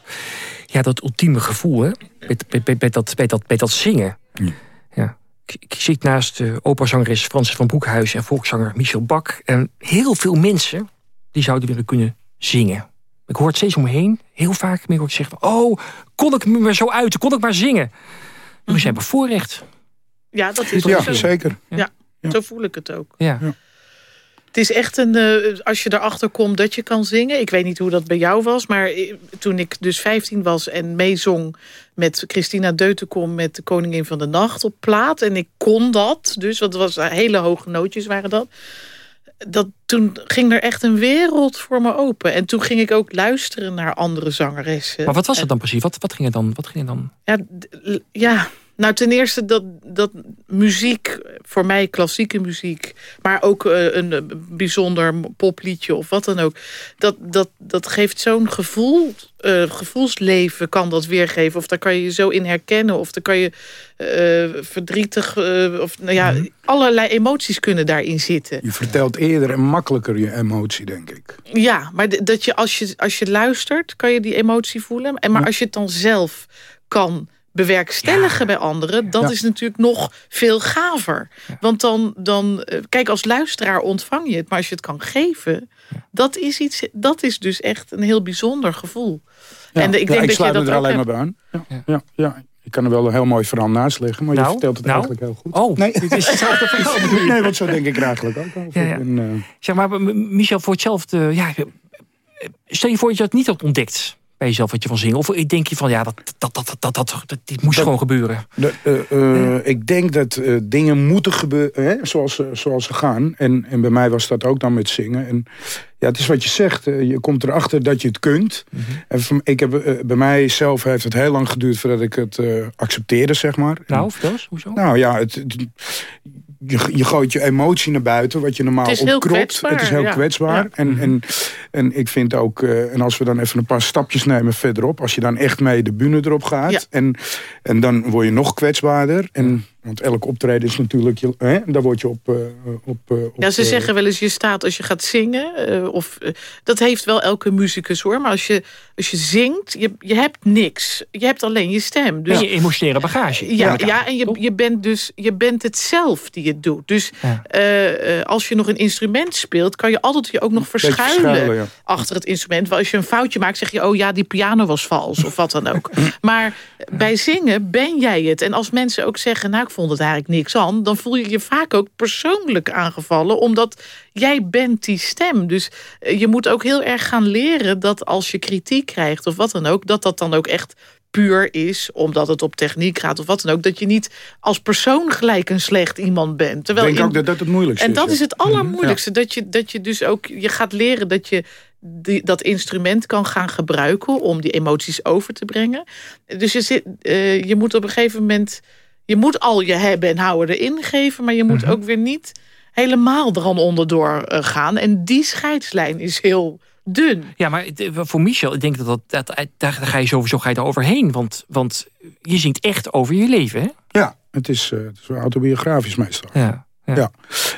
[SPEAKER 14] Ja, dat ultieme gevoel, hè? Bij, bij, bij, bij, dat, bij, dat, bij dat zingen. Ja. ja. Ik, ik, zit naast de operazangeres Francis van Broekhuis... en volkszanger Michel Bak. En heel veel mensen die zouden willen kunnen zingen. Ik hoor het steeds om me heen. Heel vaak meer ik zeggen... oh, kon ik me maar zo uiten, kon ik maar zingen. We zijn bevoorrecht.
[SPEAKER 16] Ja, dat is
[SPEAKER 15] Ja,
[SPEAKER 16] zo.
[SPEAKER 15] zeker.
[SPEAKER 16] Ja, zo voel ik het ook.
[SPEAKER 14] Ja.
[SPEAKER 16] Het is echt een, eh, als je erachter komt dat je kan zingen. Ik weet niet hoe dat bij jou was, maar eh, toen ik dus 15 was en meezong met Christina Deutenkom met de Koningin van de Nacht op plaat. En ik kon dat, dus wat was hele hoge nootjes waren dat. Dat, toen ging er echt een wereld voor me open. En toen ging ik ook luisteren naar andere zangeressen.
[SPEAKER 14] Maar wat was het dan precies? Wat, wat ging er dan? Wat ging er dan?
[SPEAKER 16] Ja, ja, nou ten eerste dat, dat muziek, voor mij klassieke muziek... maar ook eh, een eh, bijzonder popliedje of wat dan ook... dat, dat, dat geeft zo'n gevoel, eh, gevoelsleven kan dat weergeven. Of daar kan je je zo in herkennen. Of daar kan je verdrietig... of nou ja, allerlei emoties kunnen daarin zitten.
[SPEAKER 15] Je vertelt eerder en makkelijker je emotie, denk ik.
[SPEAKER 16] Ja, maar dat je als, je als je luistert, kan je die emotie voelen. En maar als je het dan zelf kan bewerkstelligen bij anderen... dat
[SPEAKER 15] Ja.
[SPEAKER 16] is natuurlijk nog veel gaver. Want dan, dan, eh, kijk, als luisteraar ontvang je het... maar als je het kan geven, dat, is iets, dat is dus echt een heel bijzonder gevoel.
[SPEAKER 15] Ja,
[SPEAKER 16] en ik
[SPEAKER 15] ja,
[SPEAKER 16] denk
[SPEAKER 15] ik
[SPEAKER 16] dat
[SPEAKER 15] sluit
[SPEAKER 16] je dat
[SPEAKER 15] er alleen
[SPEAKER 16] hebt.
[SPEAKER 15] maar bij aan. Ja, ja, ja. Ik kan er wel een heel mooi verhaal naast liggen, maar je
[SPEAKER 14] Nou,
[SPEAKER 15] vertelt het
[SPEAKER 14] nou.
[SPEAKER 15] eigenlijk heel goed.
[SPEAKER 14] Oh,
[SPEAKER 15] nee.
[SPEAKER 14] dit is hetzelfde verhaal.
[SPEAKER 15] nee, want zo denk ik er eigenlijk ook over.
[SPEAKER 14] Ja, ja.
[SPEAKER 15] En, eh,
[SPEAKER 14] Zeg maar, Michel, voor hetzelfde... Ja, stel je voor dat je dat niet had ontdekt bij jezelf wat je van zingen. Of denk je van, ja, dat, dat, dat, dat, dat, dat, dit moest gewoon gebeuren.
[SPEAKER 15] De, eh, eh, Ik denk dat eh, dingen moeten gebeuren hè, zoals, ze- zoals ze gaan. En, en bij mij was dat ook dan met zingen. En ja, het is wat je zegt. je komt erachter dat je het kunt.
[SPEAKER 14] Mhm.
[SPEAKER 15] En voor- ik heb, bij mij zelf heeft het heel lang geduurd voordat ik het accepteerde, zeg maar.
[SPEAKER 14] Nou, vertel hoezo?
[SPEAKER 15] Nou ja, het, het- je, je gooit je emotie naar buiten, wat je normaal
[SPEAKER 16] Het is heel
[SPEAKER 15] opkropt.
[SPEAKER 16] kwetsbaar,
[SPEAKER 15] Het is heel
[SPEAKER 16] ja.
[SPEAKER 15] kwetsbaar.
[SPEAKER 16] Ja.
[SPEAKER 15] En, en, en ik vind ook, eh, en als we dan even een paar stapjes nemen verderop... als je dan echt mee de bühne erop gaat...
[SPEAKER 16] Ja.
[SPEAKER 15] En, en dan word je nog kwetsbaarder. En, want elk optreden is natuurlijk, je, hè, daar word je op... eh, op, eh, op
[SPEAKER 16] Ja, ze
[SPEAKER 15] eh,
[SPEAKER 16] zeggen wel eens, je staat als je gaat zingen. eh, of, dat heeft wel elke muzikus hoor. Maar als je, als je zingt, je, je hebt niks. Je hebt alleen je stem. Dus
[SPEAKER 14] En je emotionele bagage.
[SPEAKER 16] Ja, ja en je, je bent dus je bent het zelf die het doet. Dus eh, eh, als je nog een instrument speelt, kan je altijd je ook nog verschuilen,
[SPEAKER 15] verschuilen, ja.
[SPEAKER 16] achter het instrument. Want als je een foutje maakt, zeg je: Oh ja, die piano was vals of wat dan ook. maar bij zingen ben jij het. En als mensen ook zeggen: Nou, ik vond het eigenlijk niks aan, dan voel je je vaak ook persoonlijk aangevallen, omdat jij bent die stem. Dus eh, je moet ook heel erg gaan leren dat als je kritiek krijgt of wat dan ook, dat dat dan ook echt puur is, omdat het op techniek gaat of wat dan ook, dat je niet als persoon gelijk een slecht iemand bent.
[SPEAKER 15] Ik
[SPEAKER 16] Terwijl
[SPEAKER 15] denk
[SPEAKER 16] in-
[SPEAKER 15] ook dat dat het moeilijkste
[SPEAKER 16] en
[SPEAKER 15] is.
[SPEAKER 16] dat
[SPEAKER 15] ja.
[SPEAKER 16] is het allermoeilijkste. Dat, je, dat je dus ook je gaat leren dat je die, dat instrument kan gaan gebruiken om die emoties over te brengen. Dus je, zit, eh, je moet op een gegeven moment. Je moet al je hebben en houden erin geven, maar je moet
[SPEAKER 14] Mhm.
[SPEAKER 16] ook weer niet helemaal er aan onderdoor eh, gaan. En die scheidslijn is heel dun.
[SPEAKER 14] Ja, maar het- voor Michel, ik denk dat, dat, dat daar, daar ga je sowieso ga je er overheen. Want, want je zingt echt over je leven, hè?
[SPEAKER 15] Ja, het is, eh, het is autobiografisch meestal.
[SPEAKER 14] Ja.
[SPEAKER 15] Ja.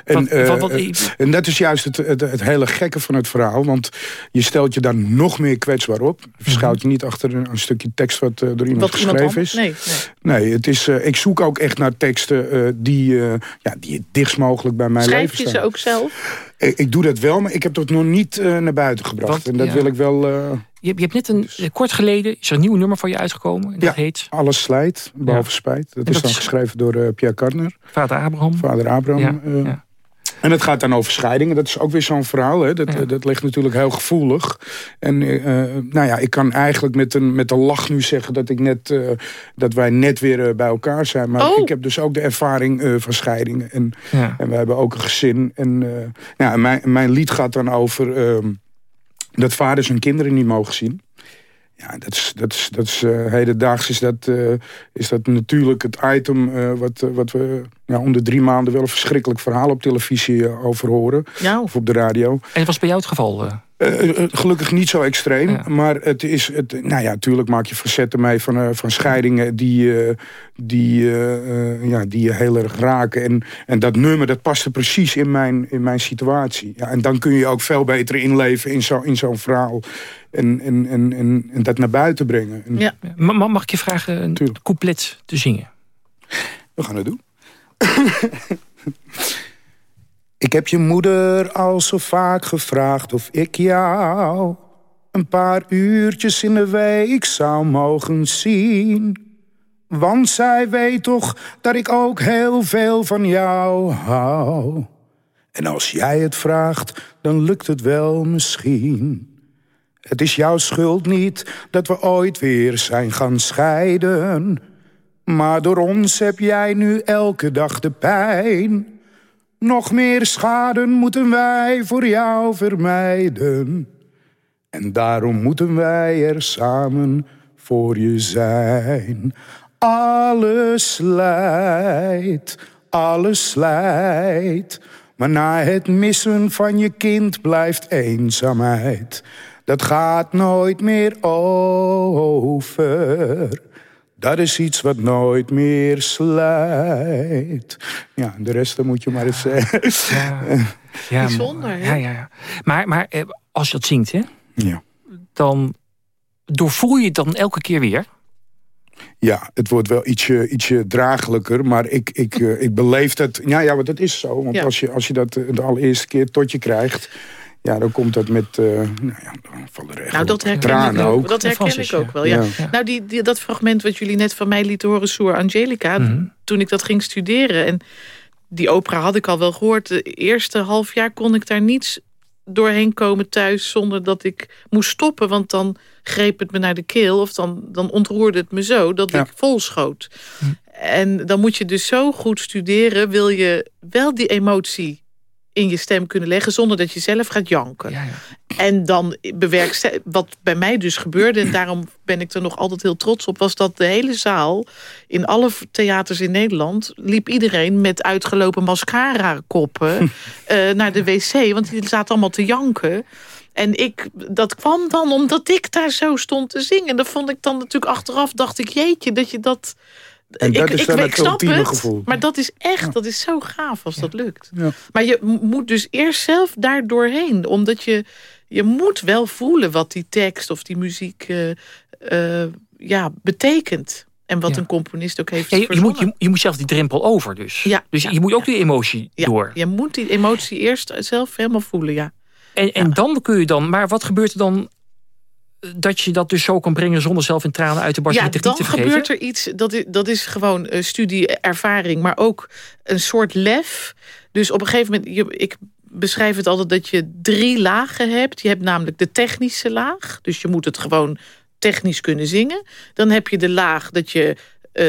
[SPEAKER 15] En,
[SPEAKER 14] Wat-
[SPEAKER 15] eh,
[SPEAKER 14] wat- wat-
[SPEAKER 15] eh, en dat is juist het, het, het hele gekke van het verhaal. Want je stelt je daar nog meer kwetsbaar op. Je verschuilt je niet achter een, een stukje tekst wat eh, door iemand
[SPEAKER 16] Wat
[SPEAKER 15] geschreven
[SPEAKER 16] iemand
[SPEAKER 15] is.
[SPEAKER 16] Nee, nee.
[SPEAKER 15] Het is, eh, ik zoek ook echt naar teksten eh, die, eh, ja, die het dichtst mogelijk bij mijn
[SPEAKER 16] Schrijf
[SPEAKER 15] leven
[SPEAKER 16] je
[SPEAKER 15] staan.
[SPEAKER 16] ze ook zelf?
[SPEAKER 15] Ik, ik doe dat wel, maar ik heb dat nog niet eh, naar buiten gebracht. En dat
[SPEAKER 14] ja.
[SPEAKER 15] wil ik wel... eh,
[SPEAKER 14] Je, je hebt net een, eh, kort geleden is er een nieuw nummer van je uitgekomen. En dat
[SPEAKER 15] ja,
[SPEAKER 14] heet
[SPEAKER 15] Alles slijt, behalve
[SPEAKER 14] Ja.
[SPEAKER 15] spijt. Dat is dan
[SPEAKER 14] is-
[SPEAKER 15] geschreven door eh, Pierre Kartner.
[SPEAKER 14] Vader Abraham.
[SPEAKER 15] Vader Abraham. En het gaat dan over scheidingen. Dat is ook weer zo'n verhaal. Hè. Dat, eh, dat ligt natuurlijk heel gevoelig. En eh, eh, nou ja, ik kan eigenlijk met een, met een lach nu zeggen dat, ik net, dat wij net weer bij elkaar zijn. Maar
[SPEAKER 16] Oh.
[SPEAKER 15] ik heb dus ook de ervaring van scheidingen. En,
[SPEAKER 14] Ja.
[SPEAKER 15] en we hebben ook een gezin. En, nou, mijn, mijn lied gaat dan over ehm, dat vaders hun kinderen niet mogen zien. Ja, dat is, dat is, dat is hedendaags is dat, is dat natuurlijk het item wat, wat we ja, om de drie maanden wel een verschrikkelijk verhaal op televisie eh, over horen.
[SPEAKER 16] Ja.
[SPEAKER 15] Of op de radio.
[SPEAKER 14] En was bij jou het geval? eh?
[SPEAKER 15] Eh, gelukkig niet zo extreem. Maar het is, het, nou ja, natuurlijk maak je facetten mee van, van scheidingen die, die, ja, die je heel erg raken. En, en dat nummer, dat paste precies in mijn, in mijn situatie. Ja, en dan kun je ook veel beter inleven in zo'n in zo'n verhaal. En, en, en, en, en dat naar buiten brengen. En
[SPEAKER 16] Ja.
[SPEAKER 14] Ma- ma- Mag ik je vragen een couplet te zingen?
[SPEAKER 15] We gaan het doen. Ik heb je moeder al zo vaak gevraagd of ik jou... een paar uurtjes in de week zou mogen zien... Want zij weet toch dat ik ook heel veel van jou hou. En als jij het vraagt, dan lukt het wel misschien. Het is jouw schuld niet dat we ooit weer zijn gaan scheiden. Maar door ons heb jij nu elke dag de pijn. Nog meer schade moeten wij voor jou vermijden. En daarom moeten wij er samen voor je zijn. Alles slijt, alles slijt. Maar na het missen van je kind blijft eenzaamheid. Dat gaat nooit meer over. Dat is iets wat nooit meer slijt. Ja, de rest dan moet je maar eens zeggen.
[SPEAKER 14] Ja, ja,
[SPEAKER 16] Bijzonder, hè?
[SPEAKER 14] Ja, ja, ja. Maar, maar eh, als je dat zingt, hè?
[SPEAKER 15] Ja.
[SPEAKER 14] Dan doorvoel je het dan elke keer weer?
[SPEAKER 15] Ja, het wordt wel ietsje, ietsje draaglijker, maar ik, ik, eh, ik beleef het. Ja, ja, want dat is zo. Want
[SPEAKER 16] Ja.
[SPEAKER 15] als, je, als je dat eh, de allereerste keer tot je krijgt, ja, dan komt dat met. eh nou ja, dan vallen er echt
[SPEAKER 16] Nou, dat herken
[SPEAKER 15] tranen
[SPEAKER 16] ik ook.
[SPEAKER 15] ook.
[SPEAKER 16] Dat herken ik ook wel, ja.
[SPEAKER 15] Ja.
[SPEAKER 16] Nou, die, die, dat fragment wat jullie net van mij lieten horen, Soer Angelica...
[SPEAKER 14] Mhm.
[SPEAKER 16] toen ik dat ging studeren... en die opera had ik al wel gehoord... de eerste half jaar kon ik daar niets doorheen komen thuis... zonder dat ik moest stoppen, want dan greep het me naar de keel... of dan, dan ontroerde het me zo dat ik volschoot. En dan moet je dus zo goed studeren... wil je wel die emotie in je stem kunnen leggen... zonder dat je zelf gaat janken. En dan bewerk wat bij mij dus gebeurde... en daarom ben ik er nog altijd heel trots op... was dat de hele zaal, in alle theaters in Nederland... liep iedereen met uitgelopen mascara-koppen eh, naar de wc. Want die zaten allemaal te janken. En ik, dat kwam dan omdat ik daar zo stond te zingen. Dat vond ik dan natuurlijk achteraf, dacht ik... jeetje, dat je dat...
[SPEAKER 15] En dat is dan het gevoel.
[SPEAKER 16] Maar dat is echt, dat is zo gaaf als dat lukt.
[SPEAKER 15] Ja.
[SPEAKER 16] Maar je moet dus eerst zelf daar doorheen. Omdat je, je moet wel voelen wat die tekst of die muziek eh, eh, ja, betekent. En wat
[SPEAKER 14] Ja.
[SPEAKER 16] een componist ook heeft
[SPEAKER 14] Ja, je, je, moet, je, je moet zelf die drempel over dus.
[SPEAKER 16] Ja,
[SPEAKER 14] dus
[SPEAKER 16] ja,
[SPEAKER 14] je moet ook die emotie
[SPEAKER 16] Ja,
[SPEAKER 14] door.
[SPEAKER 16] Je moet die emotie eerst zelf helemaal voelen, ja.
[SPEAKER 14] En, en dan kun je dan... Maar wat gebeurt er dan dat je dat dus zo kan brengen... zonder zelf in tranen uit de barst
[SPEAKER 16] Ja, dan
[SPEAKER 14] te vergeten?
[SPEAKER 16] gebeurt er iets, dat is, dat is gewoon eh, studie-ervaring, maar ook een soort lef. Dus op een gegeven moment, je, ik beschrijf het altijd dat je drie lagen hebt. Je hebt namelijk de technische laag, dus je moet het gewoon technisch kunnen zingen. Dan heb je de laag dat je eh,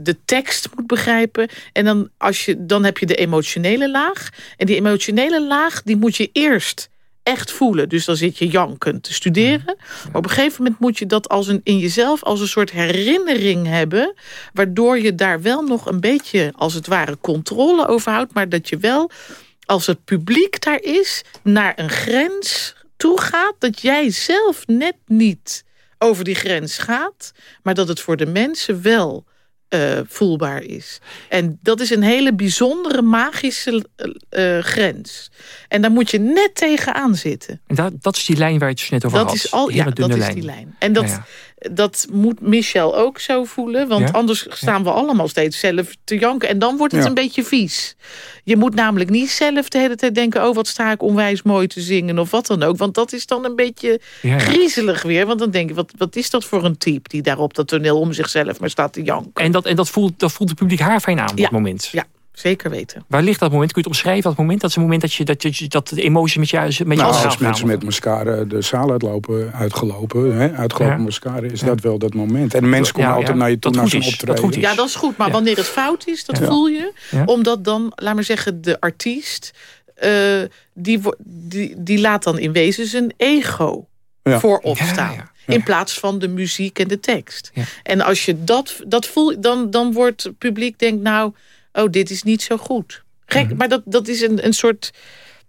[SPEAKER 16] de tekst moet begrijpen. En dan, als je, dan heb je de emotionele laag. En die emotionele laag, die moet je eerst echt voelen. Dus dan zit je jankend te studeren. Maar op een gegeven moment moet je dat als een, in jezelf als een soort herinnering hebben. Waardoor je daar wel nog een beetje, als het ware, controle over houdt. Maar dat je wel, als het publiek daar is, naar een grens toe gaat. Dat jij zelf net niet over die grens gaat. Maar dat het voor de mensen wel eh, voelbaar is. En dat is een hele bijzondere magische eh, eh, grens. En daar moet je net tegenaan zitten.
[SPEAKER 14] En dat, dat is die lijn waar je het dus net over
[SPEAKER 16] Dat
[SPEAKER 14] had.
[SPEAKER 16] is al, ja, dat is die lijn. En dat,
[SPEAKER 14] Ja,
[SPEAKER 16] dat moet Michel ook zo voelen. Want
[SPEAKER 14] Ja?
[SPEAKER 16] anders staan we allemaal steeds zelf te janken. En dan wordt het
[SPEAKER 15] Ja.
[SPEAKER 16] een beetje vies. Je moet namelijk niet zelf de hele tijd denken... oh, wat sta ik onwijs mooi te zingen of wat dan ook. Want dat is dan een beetje
[SPEAKER 14] Ja, ja.
[SPEAKER 16] griezelig weer. Want dan denk je, wat, wat is dat voor een type... die daar op dat toneel om zichzelf maar staat te janken.
[SPEAKER 14] En, dat, en dat, voelt, dat voelt het publiek haar fijn aan,
[SPEAKER 16] Ja.
[SPEAKER 14] dat moment.
[SPEAKER 16] Ja, zeker weten.
[SPEAKER 14] Waar ligt dat moment? Kun je het omschrijven, dat moment? Dat is het moment dat, je, dat, je, dat de emoties met je, met je
[SPEAKER 15] Nou, als mensen met mascara de zaal uitlopen, uitgelopen, hè, uitgelopen
[SPEAKER 14] Ja.
[SPEAKER 15] mascara, is dat wel dat moment. En mensen komen
[SPEAKER 14] Ja,
[SPEAKER 15] altijd
[SPEAKER 14] ja.
[SPEAKER 15] naar je toe naar zo'n
[SPEAKER 14] dat
[SPEAKER 15] optreden.
[SPEAKER 14] goed is.
[SPEAKER 16] Ja, dat is goed. Maar
[SPEAKER 14] Ja.
[SPEAKER 16] wanneer het fout is, dat
[SPEAKER 15] Ja.
[SPEAKER 16] voel je.
[SPEAKER 14] Ja.
[SPEAKER 16] Omdat dan, laat maar zeggen, de artiest... eh, die, die, die laat dan in wezen zijn ego
[SPEAKER 15] Ja.
[SPEAKER 16] voorop
[SPEAKER 14] Ja,
[SPEAKER 16] staan.
[SPEAKER 14] ja.
[SPEAKER 16] In plaats van de muziek en de tekst.
[SPEAKER 14] Ja.
[SPEAKER 16] En als je dat, dat voelt, dan, dan wordt het publiek denkt... nou, oh, dit is niet zo goed. Gek,
[SPEAKER 14] Mhm.
[SPEAKER 16] maar dat, dat is een, een soort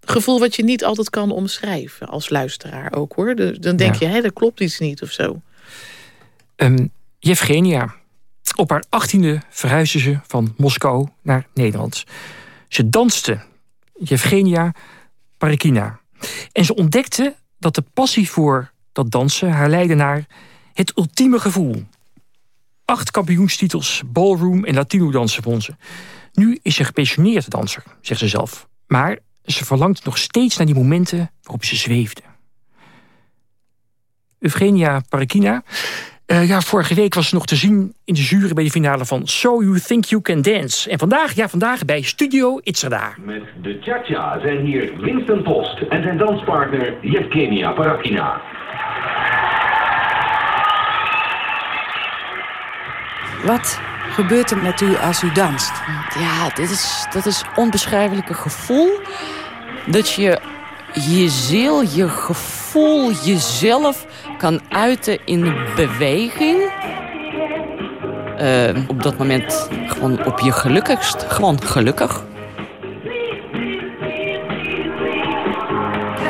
[SPEAKER 16] gevoel wat je niet altijd kan omschrijven. Als luisteraar ook, hoor. Dus dan denk
[SPEAKER 14] Ja.
[SPEAKER 16] je, hé, dat klopt iets niet of zo.
[SPEAKER 14] Ehm, Yevgenia. Op haar achttiende verhuisde ze van Moskou naar Nederland. Ze danste. Yevgenia Parikina. En ze ontdekte dat de passie voor dat dansen haar leidde naar het ultieme gevoel. Acht kampioenstitels, ballroom en latino dansen won ze. Nu is ze gepensioneerd danser, zegt ze zelf. Maar ze verlangt nog steeds naar die momenten waarop ze zweefde. Eugenia Parakina. Uh, ja, vorige week was ze nog te zien in de jury bij de finale van So You Think You Can Dance. En vandaag, ja, vandaag bij Studio Itzerda.
[SPEAKER 25] Met de Cha-Cha zijn hier Winston Post en zijn danspartner Yevgenia Parakina.
[SPEAKER 26] Wat gebeurt er met u als u danst?
[SPEAKER 27] Ja, dit is, dat is onbeschrijfelijke gevoel. Dat je je ziel, je gevoel, jezelf kan uiten in beweging. Uh, op dat moment gewoon op je gelukkigst. Gewoon gelukkig.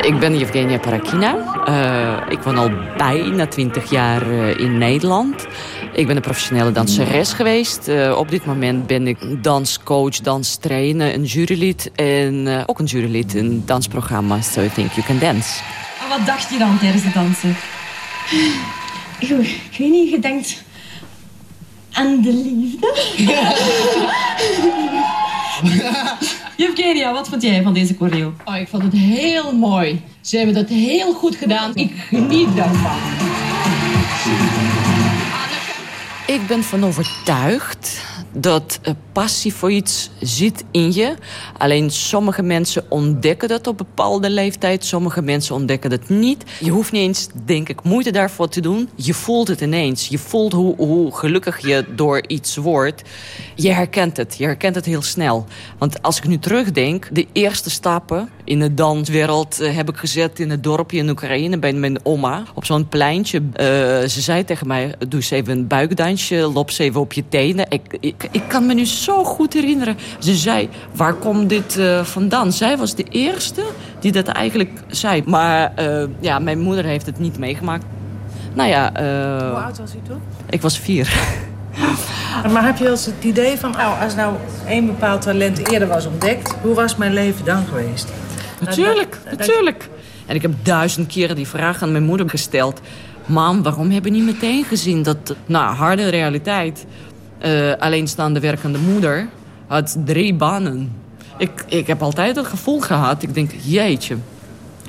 [SPEAKER 27] Ik ben Evgenia Parakina. Uh, ik woon al bijna 20 jaar uh, in Nederland. Ik ben een professionele danseres geweest. Uh, op dit moment ben ik danscoach, danstrainer, een jurylid... en ook een jurylid in dansprogramma So I Think You Can Dance.
[SPEAKER 28] En wat dacht je dan tijdens het dansen? Ik, ik weet niet, je denkt aan de liefde. Evgenia, wat vond jij van deze choreo?
[SPEAKER 19] Oh, ik vond het heel mooi. Ze hebben dat heel goed gedaan. Ik geniet daarvan.
[SPEAKER 27] Ik ben van overtuigd dat passie voor iets zit in je. Alleen sommige mensen ontdekken dat op bepaalde leeftijd. Sommige mensen ontdekken dat niet. Je hoeft niet eens, denk ik, moeite daarvoor te doen. Je voelt het ineens. Je voelt hoe, hoe gelukkig je door iets wordt. Je herkent het. Je herkent het heel snel. Want als ik nu terugdenk, de eerste stappen in de danswereld eh, heb ik gezet in het dorpje in Oekraïne bij mijn oma. Op zo'n pleintje. Uh, ze zei tegen mij, doe eens even een buikdansje, lop eens even op je tenen. Ik, ik, ik kan me nu zo goed herinneren. Ze zei, waar komt dit uh, vandaan? Zij was de eerste die dat eigenlijk zei. Maar uh, ja, mijn moeder heeft het niet meegemaakt. Nou ja...
[SPEAKER 26] Hoe oud was u toen?
[SPEAKER 27] Ik was vier.
[SPEAKER 26] Maar heb je wel eens het idee van... Nou, als nou één bepaald talent eerder was ontdekt... hoe was mijn leven dan geweest?
[SPEAKER 27] Natuurlijk, natuurlijk. En ik heb duizend keren die vraag aan mijn moeder gesteld. Mam, waarom heb je niet meteen gezien dat... Nou, harde realiteit. Uh, alleenstaande werkende moeder had drie banen. Ik, ik heb altijd het gevoel gehad, ik denk, jeetje...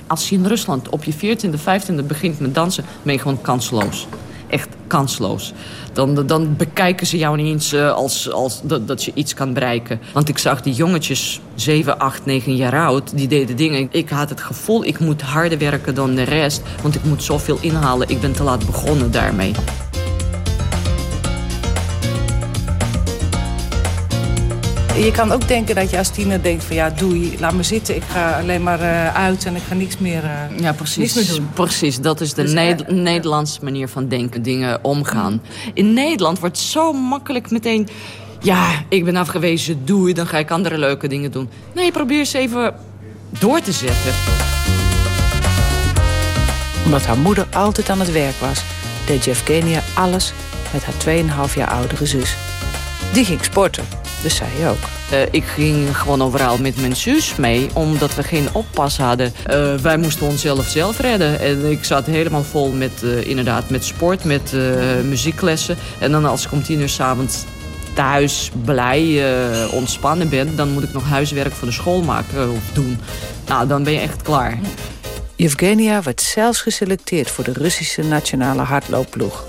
[SPEAKER 27] als je in Rusland op je 14e, 15e begint met dansen... ben je gewoon kansloos. Echt kansloos. Dan, dan bekijken ze jou niet eens uh, als, als dat je iets kan bereiken. Want ik zag die jongetjes, 7, 8, 9 jaar oud, die deden dingen. Ik had het gevoel, ik moet harder werken dan de rest. Want ik moet zoveel inhalen. Ik ben te laat begonnen daarmee.
[SPEAKER 26] Je kan ook denken dat je als tiener denkt van ja, doei, laat me zitten. Ik ga alleen maar uh, uit en ik ga niks meer, uh,
[SPEAKER 27] ja, precies,
[SPEAKER 26] niks meer doen.
[SPEAKER 27] Precies, dat is de dus, ne uh, Nederlandse manier van denken, dingen omgaan. In Nederland wordt zo makkelijk meteen... Ja, ik ben afgewezen, doei, dan ga ik andere leuke dingen doen. Nee, probeer eens even door te zetten.
[SPEAKER 26] Omdat haar moeder altijd aan het werk was... deed Jeff Kenia alles met haar 2,5 jaar oudere zus. Die ging sporten dus zij ook.
[SPEAKER 27] Uh, ik ging gewoon overal met mijn zus mee, omdat we geen oppas hadden. Uh, wij moesten onszelf zelf redden. En ik zat helemaal vol met, uh, inderdaad, met sport, met muzieklessen. En dan als ik om tien uur s'avonds thuis blij ontspannen ben... dan moet ik nog huiswerk voor de school maken of doen. Nou, dan ben je echt klaar.
[SPEAKER 26] Evgenia werd zelfs geselecteerd voor de Russische nationale hardloopploeg.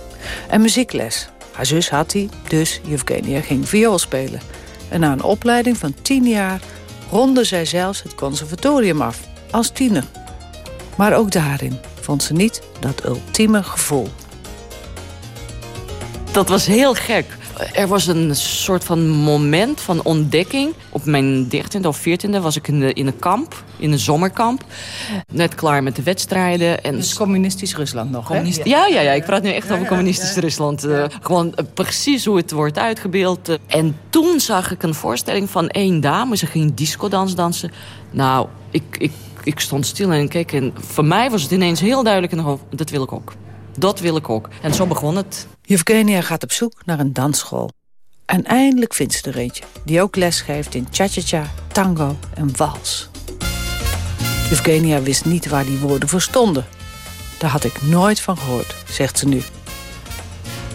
[SPEAKER 26] En muziekles. Haar zus had die, dus Evgenia ging viool spelen. En na een opleiding van tien jaar ronde zij zelfs het conservatorium af, als tiener. Maar ook daarin vond ze niet dat ultieme gevoel.
[SPEAKER 27] Dat was heel gek. Er was een soort van moment van ontdekking. Op mijn 13e of 14e was ik in, de, in een kamp, in een zomerkamp. Net klaar met de wedstrijden. En
[SPEAKER 26] dus communistisch Rusland nog,
[SPEAKER 27] Communist hè? Ja, ja, ja, ik praat nu echt over communistisch Rusland. Uh, gewoon uh, precies hoe het wordt uitgebeeld. Uh, en toen zag ik een voorstelling van één dame. Ze ging discodans dansen. Nou, ik, ik, ik stond stil en keek. En voor mij was het ineens heel duidelijk in de hoofd. Dat wil ik ook. Dat wil ik ook. En zo begon het.
[SPEAKER 26] Evgenia gaat op zoek naar een dansschool. En eindelijk vindt ze er eentje die ook les geeft in cha-cha-cha, tango en wals. Evgenia wist niet waar die woorden voor stonden. Daar had ik nooit van gehoord, zegt ze nu.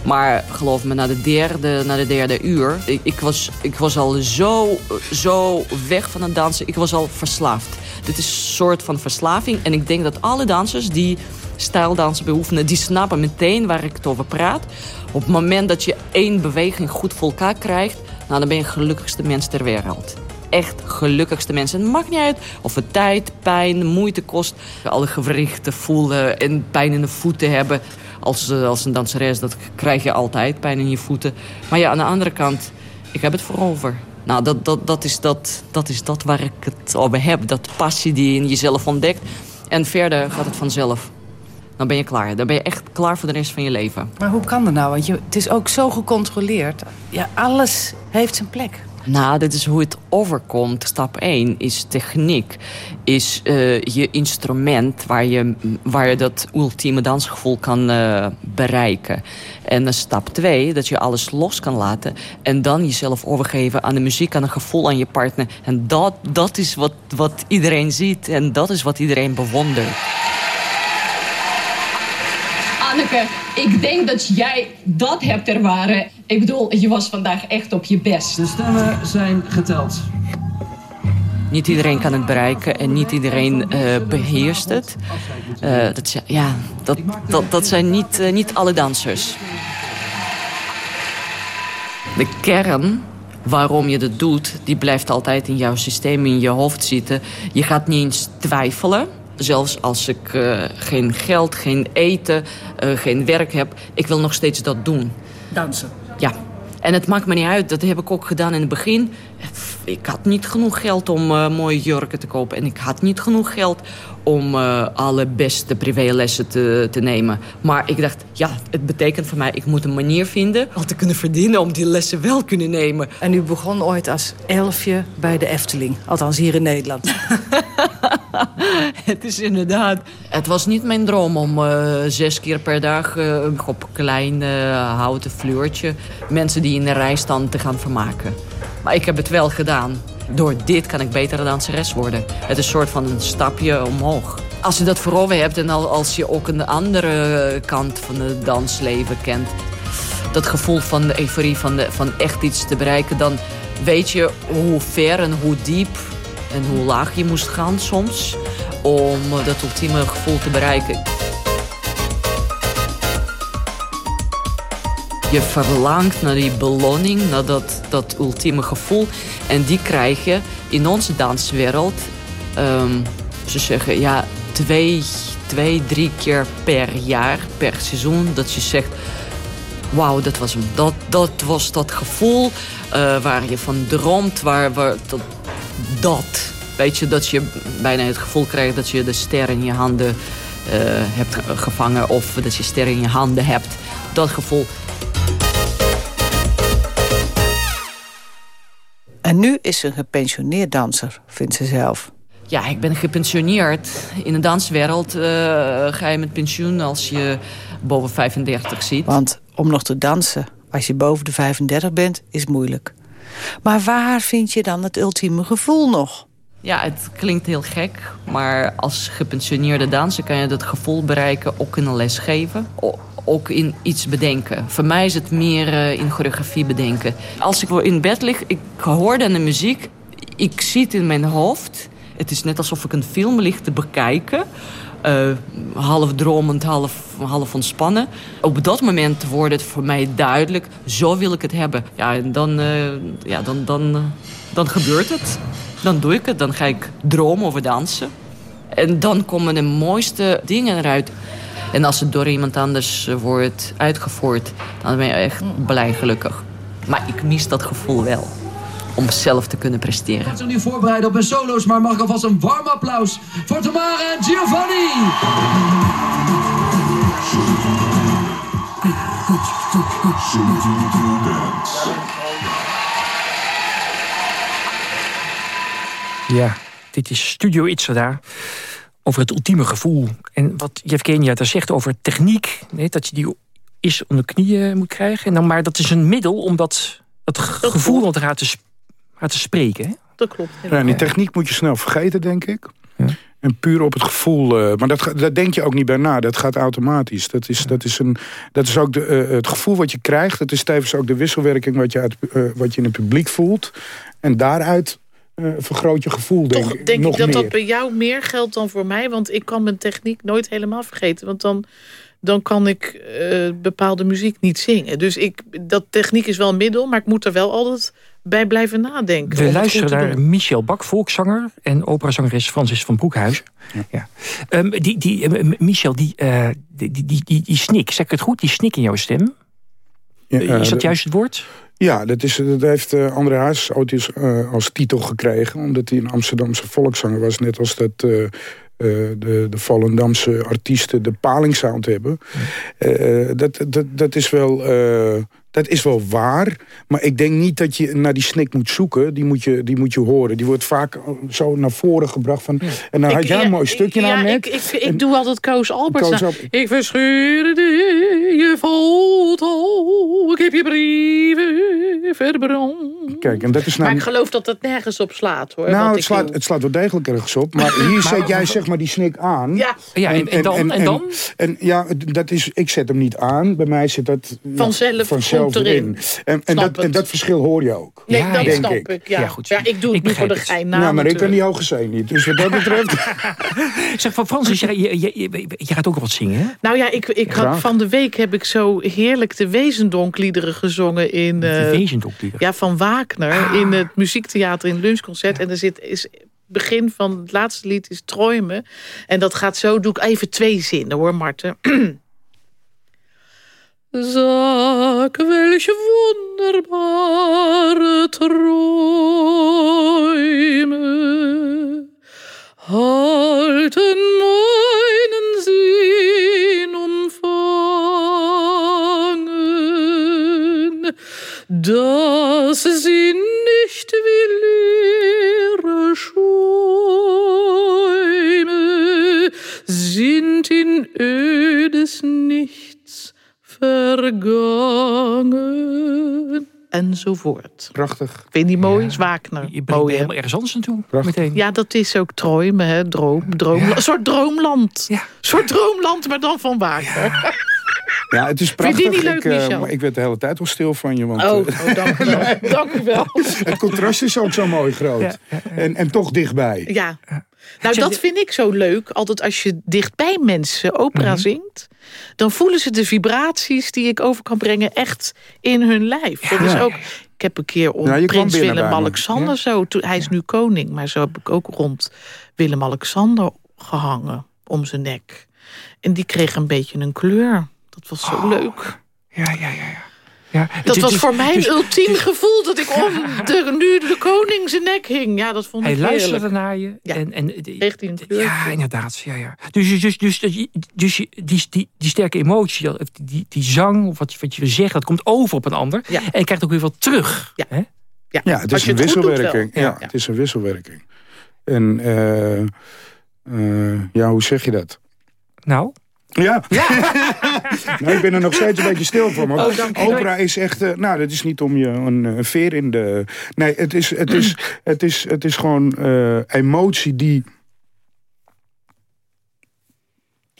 [SPEAKER 27] Maar geloof me, na de derde, na de derde uur... Ik, ik, was, ik was al zo, zo weg van het dansen. Ik was al verslaafd. Dit is een soort van verslaving. En ik denk dat alle dansers die stijldansen beoefenen... die snappen meteen waar ik het over praat. Op het moment dat je één beweging goed voor elkaar krijgt... Nou, dan ben je de gelukkigste mens ter wereld echt gelukkigste mensen. Het maakt niet uit of het tijd, pijn, moeite kost. Alle gewrichten voelen en pijn in de voeten hebben. Als, eh, als een danseres, dat krijg je altijd, pijn in je voeten. Maar ja, aan de andere kant, ik heb het voorover. Nou, dat, dat, dat, is dat, dat is dat waar ik het over heb. Dat passie die je in jezelf ontdekt. En verder gaat het vanzelf. Dan ben je klaar. Dan ben je echt klaar voor de rest van je leven.
[SPEAKER 26] Maar hoe kan dat nou? Want je, het is ook zo gecontroleerd. Ja, alles heeft zijn plek.
[SPEAKER 27] Nou, dit is hoe het overkomt. Stap 1 is techniek. Is uh, je instrument waar je, waar je dat ultieme dansgevoel kan uh, bereiken. En uh, stap 2, dat je alles los kan laten. En dan jezelf overgeven aan de muziek, aan een gevoel, aan je partner. En dat, dat is wat, wat iedereen ziet. En dat is wat iedereen bewondert.
[SPEAKER 29] Anneke, ik denk dat jij dat hebt ervaren. Ik bedoel, je was vandaag echt op je best.
[SPEAKER 30] De stemmen zijn geteld.
[SPEAKER 27] Niet iedereen kan het bereiken en niet iedereen uh, beheerst het. Uh, dat, ja, dat, dat, dat zijn niet, uh, niet alle dansers. De kern waarom je dat doet, die blijft altijd in jouw systeem, in je hoofd zitten. Je gaat niet eens twijfelen. Zelfs als ik uh, geen geld, geen eten, uh, geen werk heb. Ik wil nog steeds dat doen.
[SPEAKER 29] Dansen?
[SPEAKER 27] Ja. En het maakt me niet uit. Dat heb ik ook gedaan in het begin. Ik had niet genoeg geld om uh, mooie jurken te kopen. En ik had niet genoeg geld om uh, alle beste privélessen te, te nemen. Maar ik dacht, ja, het betekent voor mij... ik moet een manier vinden om te kunnen verdienen... om die lessen wel te kunnen nemen.
[SPEAKER 26] En u begon ooit als elfje bij de Efteling. Althans hier in Nederland.
[SPEAKER 27] het is inderdaad... Het was niet mijn droom om uh, zes keer per dag... Op een klein houten vloertje... mensen die in de rij staan te gaan vermaken. Maar ik heb het wel gedaan. Door dit kan ik betere danseres worden. Het is een soort van een stapje omhoog. Als je dat voorover hebt en als je ook een andere kant van het dansleven kent... dat gevoel van de euforie van, de, van echt iets te bereiken... dan weet je hoe ver en hoe diep en hoe laag je moest gaan soms... om dat ultieme gevoel te bereiken. Je verlangt naar die beloning, naar dat, dat ultieme gevoel. En die krijg je in onze danswereld. Um, ze zeggen ja, twee, twee, drie keer per jaar, per seizoen. Dat je zegt, wauw, dat was. Dat, dat was dat gevoel uh, waar je van droomt. Waar, waar, dat, dat. Weet je, dat je bijna het gevoel krijgt dat je de ster in je handen uh, hebt gevangen. Of dat je ster in je handen hebt. Dat gevoel.
[SPEAKER 26] En nu is ze een gepensioneerd danser, vindt ze zelf.
[SPEAKER 27] Ja, ik ben gepensioneerd. In de danswereld uh, ga je met pensioen als je boven 35 zit.
[SPEAKER 26] Want om nog te dansen als je boven de 35 bent, is moeilijk. Maar waar vind je dan het ultieme gevoel nog?
[SPEAKER 27] Ja, het klinkt heel gek, maar als gepensioneerde danser kan je dat gevoel bereiken, ook in een les geven, ook in iets bedenken. Voor mij is het meer uh, in choreografie bedenken. Als ik in bed lig, ik hoor dan de muziek, ik zie het in mijn hoofd. Het is net alsof ik een film lig te bekijken. Uh, half dromend, half, half ontspannen. Op dat moment wordt het voor mij duidelijk, zo wil ik het hebben. Ja, en dan, uh, ja, dan, dan, dan gebeurt het. Dan doe ik het, dan ga ik dromen over dansen. En dan komen de mooiste dingen eruit. En als het door iemand anders wordt uitgevoerd, dan ben je echt blij gelukkig. Maar ik mis dat gevoel wel. Om zelf te kunnen presteren.
[SPEAKER 30] Ik ga nu voorbereiden op hun solo's, maar mag ik alvast een warm applaus voor Tamara en Giovanni.
[SPEAKER 14] Ja, dit is Studio Itzada over het ultieme gevoel. En wat Jevgenia daar zegt over techniek... Nee, dat je die is onder knieën moet krijgen. En dan, maar dat is een middel om dat, dat, gevoel te, te, te spreken. Hè?
[SPEAKER 16] Dat klopt.
[SPEAKER 15] Ja, en die techniek moet je snel vergeten, denk ik. Ja. En puur op het gevoel. eh, maar dat, daar denk je ook niet bij na. Dat gaat automatisch. Dat is, dat is, een, dat is ook de, eh, het gevoel wat je krijgt. Het is tevens ook de wisselwerking wat je, uit, eh, wat je in het publiek voelt. En daaruit eh, vergroot je gevoel, denk,
[SPEAKER 16] Toch
[SPEAKER 15] ik,
[SPEAKER 16] denk
[SPEAKER 15] nog
[SPEAKER 16] ik dat
[SPEAKER 15] meer.
[SPEAKER 16] dat bij jou meer geldt dan voor mij. Want ik kan mijn techniek nooit helemaal vergeten. Want dan, dan kan ik eh, bepaalde muziek niet zingen. Dus ik, dat techniek is wel een middel. Maar ik moet er wel altijd bij blijven nadenken.
[SPEAKER 14] We luisteren naar. Michel Bak, volkszanger... en operazangeres Francis van Broekhuizen. Ja. Ehm, die, die, eh, Michel, die, eh, die, die, die, die, die snik, zeg ik het goed? Die snik in jouw stem?
[SPEAKER 15] Ja,
[SPEAKER 14] is dat
[SPEAKER 15] dat-
[SPEAKER 14] juist het woord?
[SPEAKER 15] Ja, dat, is, dat heeft eh, André Haas ooit eens, eh, als titel gekregen. Omdat hij een Amsterdamse volkszanger was. Net als dat eh, de, de Volendamse artiesten de palingsound hebben. Dat, dat, dat, is wel, dat is wel waar. Maar ik denk niet dat je naar die snik moet zoeken. Die moet je, die moet je horen. Die wordt vaak zo naar voren gebracht. Van, En dan had
[SPEAKER 16] Ik-
[SPEAKER 15] jij
[SPEAKER 16] ja,
[SPEAKER 15] een mooi stukje
[SPEAKER 16] ja,
[SPEAKER 15] nou net.
[SPEAKER 16] Ik, ik, ik doe altijd Koos Alberts.
[SPEAKER 15] Koos
[SPEAKER 16] Ik verscheurde je foto. Ik heb je brieven verbrand.
[SPEAKER 15] Kijk, en dat is
[SPEAKER 16] Maar
[SPEAKER 15] nou...
[SPEAKER 16] ik geloof dat dat nergens op slaat hoor.
[SPEAKER 15] Nou, het
[SPEAKER 16] ik
[SPEAKER 15] slaat, het slaat wel degelijk ergens op. Maar hier zet jij zeg maar die snik aan.
[SPEAKER 16] Ja.
[SPEAKER 14] Ja, en- en dan? En dan?
[SPEAKER 15] En, ja, dat is, ik zet hem niet aan. Bij mij zit dat ja,
[SPEAKER 16] Vanzelf
[SPEAKER 15] vanzelf
[SPEAKER 16] goed erin.
[SPEAKER 15] erin. En, en, dat, en dat verschil hoor je ook.
[SPEAKER 16] Nee,
[SPEAKER 14] Ja,
[SPEAKER 16] dat
[SPEAKER 14] ja.
[SPEAKER 16] snap
[SPEAKER 15] Denk
[SPEAKER 16] ik. Ja.
[SPEAKER 14] Ja,
[SPEAKER 16] Ja,
[SPEAKER 14] goed.
[SPEAKER 16] ik doe het
[SPEAKER 14] Ik
[SPEAKER 16] nu voor de gein na.
[SPEAKER 15] ja, maar ik kan
[SPEAKER 16] natuurlijk.
[SPEAKER 15] die hoge zee niet. Dus wat dat betreft...
[SPEAKER 14] Zeg, van Francis, jij, je, je, je, je gaat ook wat zingen, hè?
[SPEAKER 16] Nou ja, ik, ik had, van de week heb ik zo heerlijk de Wezendonkliederen gezongen in...
[SPEAKER 14] De
[SPEAKER 16] eh,
[SPEAKER 14] Wezendonklieder.
[SPEAKER 16] Ja, van Wagner in het muziektheater in het lunchconcert. En er zit is begin van het laatste lied is Träumen. En dat gaat zo, doe ik even twee zinnen hoor, Marten. Sag, welche wunderbare Träume halten meinen Sinn umfangen, dass sie Enzovoort.
[SPEAKER 15] Prachtig.
[SPEAKER 16] Vind je die mooi? Is Wagner.
[SPEAKER 14] Je brengt
[SPEAKER 16] Mooi,
[SPEAKER 14] helemaal ergens anders naartoe.
[SPEAKER 15] Prachtig.
[SPEAKER 14] Meteen.
[SPEAKER 16] Ja, dat is ook träumen, hè? Droom, droom, Een soort droomland.
[SPEAKER 14] Ja.
[SPEAKER 16] Een soort droomland, maar dan van Wagner.
[SPEAKER 15] Ja, het is
[SPEAKER 16] Vind je die
[SPEAKER 15] prachtig.
[SPEAKER 16] niet leuk,
[SPEAKER 15] ik, eh,
[SPEAKER 16] Michel?
[SPEAKER 15] ik werd de hele tijd al stil van je. Want,
[SPEAKER 16] Oh,
[SPEAKER 15] eh,
[SPEAKER 16] oh, dank u wel. Dank u wel.
[SPEAKER 15] het contrast is ook zo mooi groot.
[SPEAKER 14] Ja, ja,
[SPEAKER 15] En, en toch dichtbij.
[SPEAKER 16] Ja. Nou, dat vind ik zo leuk. Altijd als je dichtbij mensen opera
[SPEAKER 15] Mhm.
[SPEAKER 16] zingt... dan voelen ze de vibraties die ik over kan brengen echt in hun lijf. Dat is ook... Ik heb een keer om prins. Willem-Alexander zo... Hij is nu koning, maar zo heb ik ook rond Willem-Alexander gehangen om zijn nek. En die kreeg een beetje een kleur. Dat was zo leuk.
[SPEAKER 14] Ja, ja, ja. ja. Ja.
[SPEAKER 16] Dat
[SPEAKER 14] Dus-
[SPEAKER 16] was
[SPEAKER 14] dus-
[SPEAKER 16] voor mij
[SPEAKER 14] dus-
[SPEAKER 16] een ultiem gevoel dat ik om de, nu de koning zijn nek hing. Ja, dat vond
[SPEAKER 14] Hij
[SPEAKER 16] ik
[SPEAKER 14] luisterde
[SPEAKER 16] heerlijk.
[SPEAKER 14] naar je.
[SPEAKER 16] Ja.
[SPEAKER 14] En, en,
[SPEAKER 16] hij
[SPEAKER 14] ja, inderdaad. Ja, ja. Dus, dus, dus, dus, dus, dus je- die, die, die sterke emotie, die, die zang, of wat, wat je wil zeggen, dat komt over op een ander.
[SPEAKER 16] Ja.
[SPEAKER 14] En je krijgt ook weer wat terug.
[SPEAKER 16] Ja.
[SPEAKER 14] Hè?
[SPEAKER 16] Ja,
[SPEAKER 15] Ja, het is een wisselwerking. Ja, het is een wisselwerking. En eh, eh, ja, hoe zeg je dat?
[SPEAKER 14] Nou?
[SPEAKER 15] Ja. nou, ik ben er nog steeds een beetje stil voor. Maar
[SPEAKER 16] Oh,
[SPEAKER 15] opera is echt... eh, nou, dat is niet om je een, een veer in de... Nee, het is, het is, het is, het is gewoon eh, emotie die...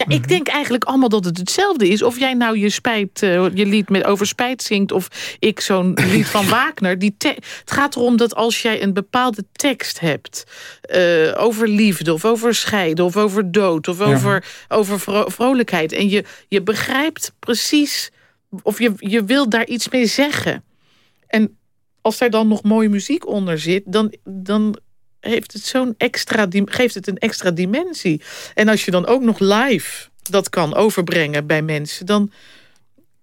[SPEAKER 16] Ja, ik denk eigenlijk allemaal dat het hetzelfde is. Of jij nou je, spijt, eh, je lied met over spijt zingt... of ik zo'n lied van Wagner. Die het gaat erom dat als jij een bepaalde tekst hebt... eh, over liefde of over scheiden of over dood... of
[SPEAKER 15] Ja.
[SPEAKER 16] over, over vro- vrolijkheid... en je, je begrijpt precies... of je, je wil daar iets mee zeggen. En als daar dan nog mooie muziek onder zit... dan, dan heeft het zo'n extra, dim- geeft het een extra dimensie. En als je dan ook nog live dat kan overbrengen bij mensen... dan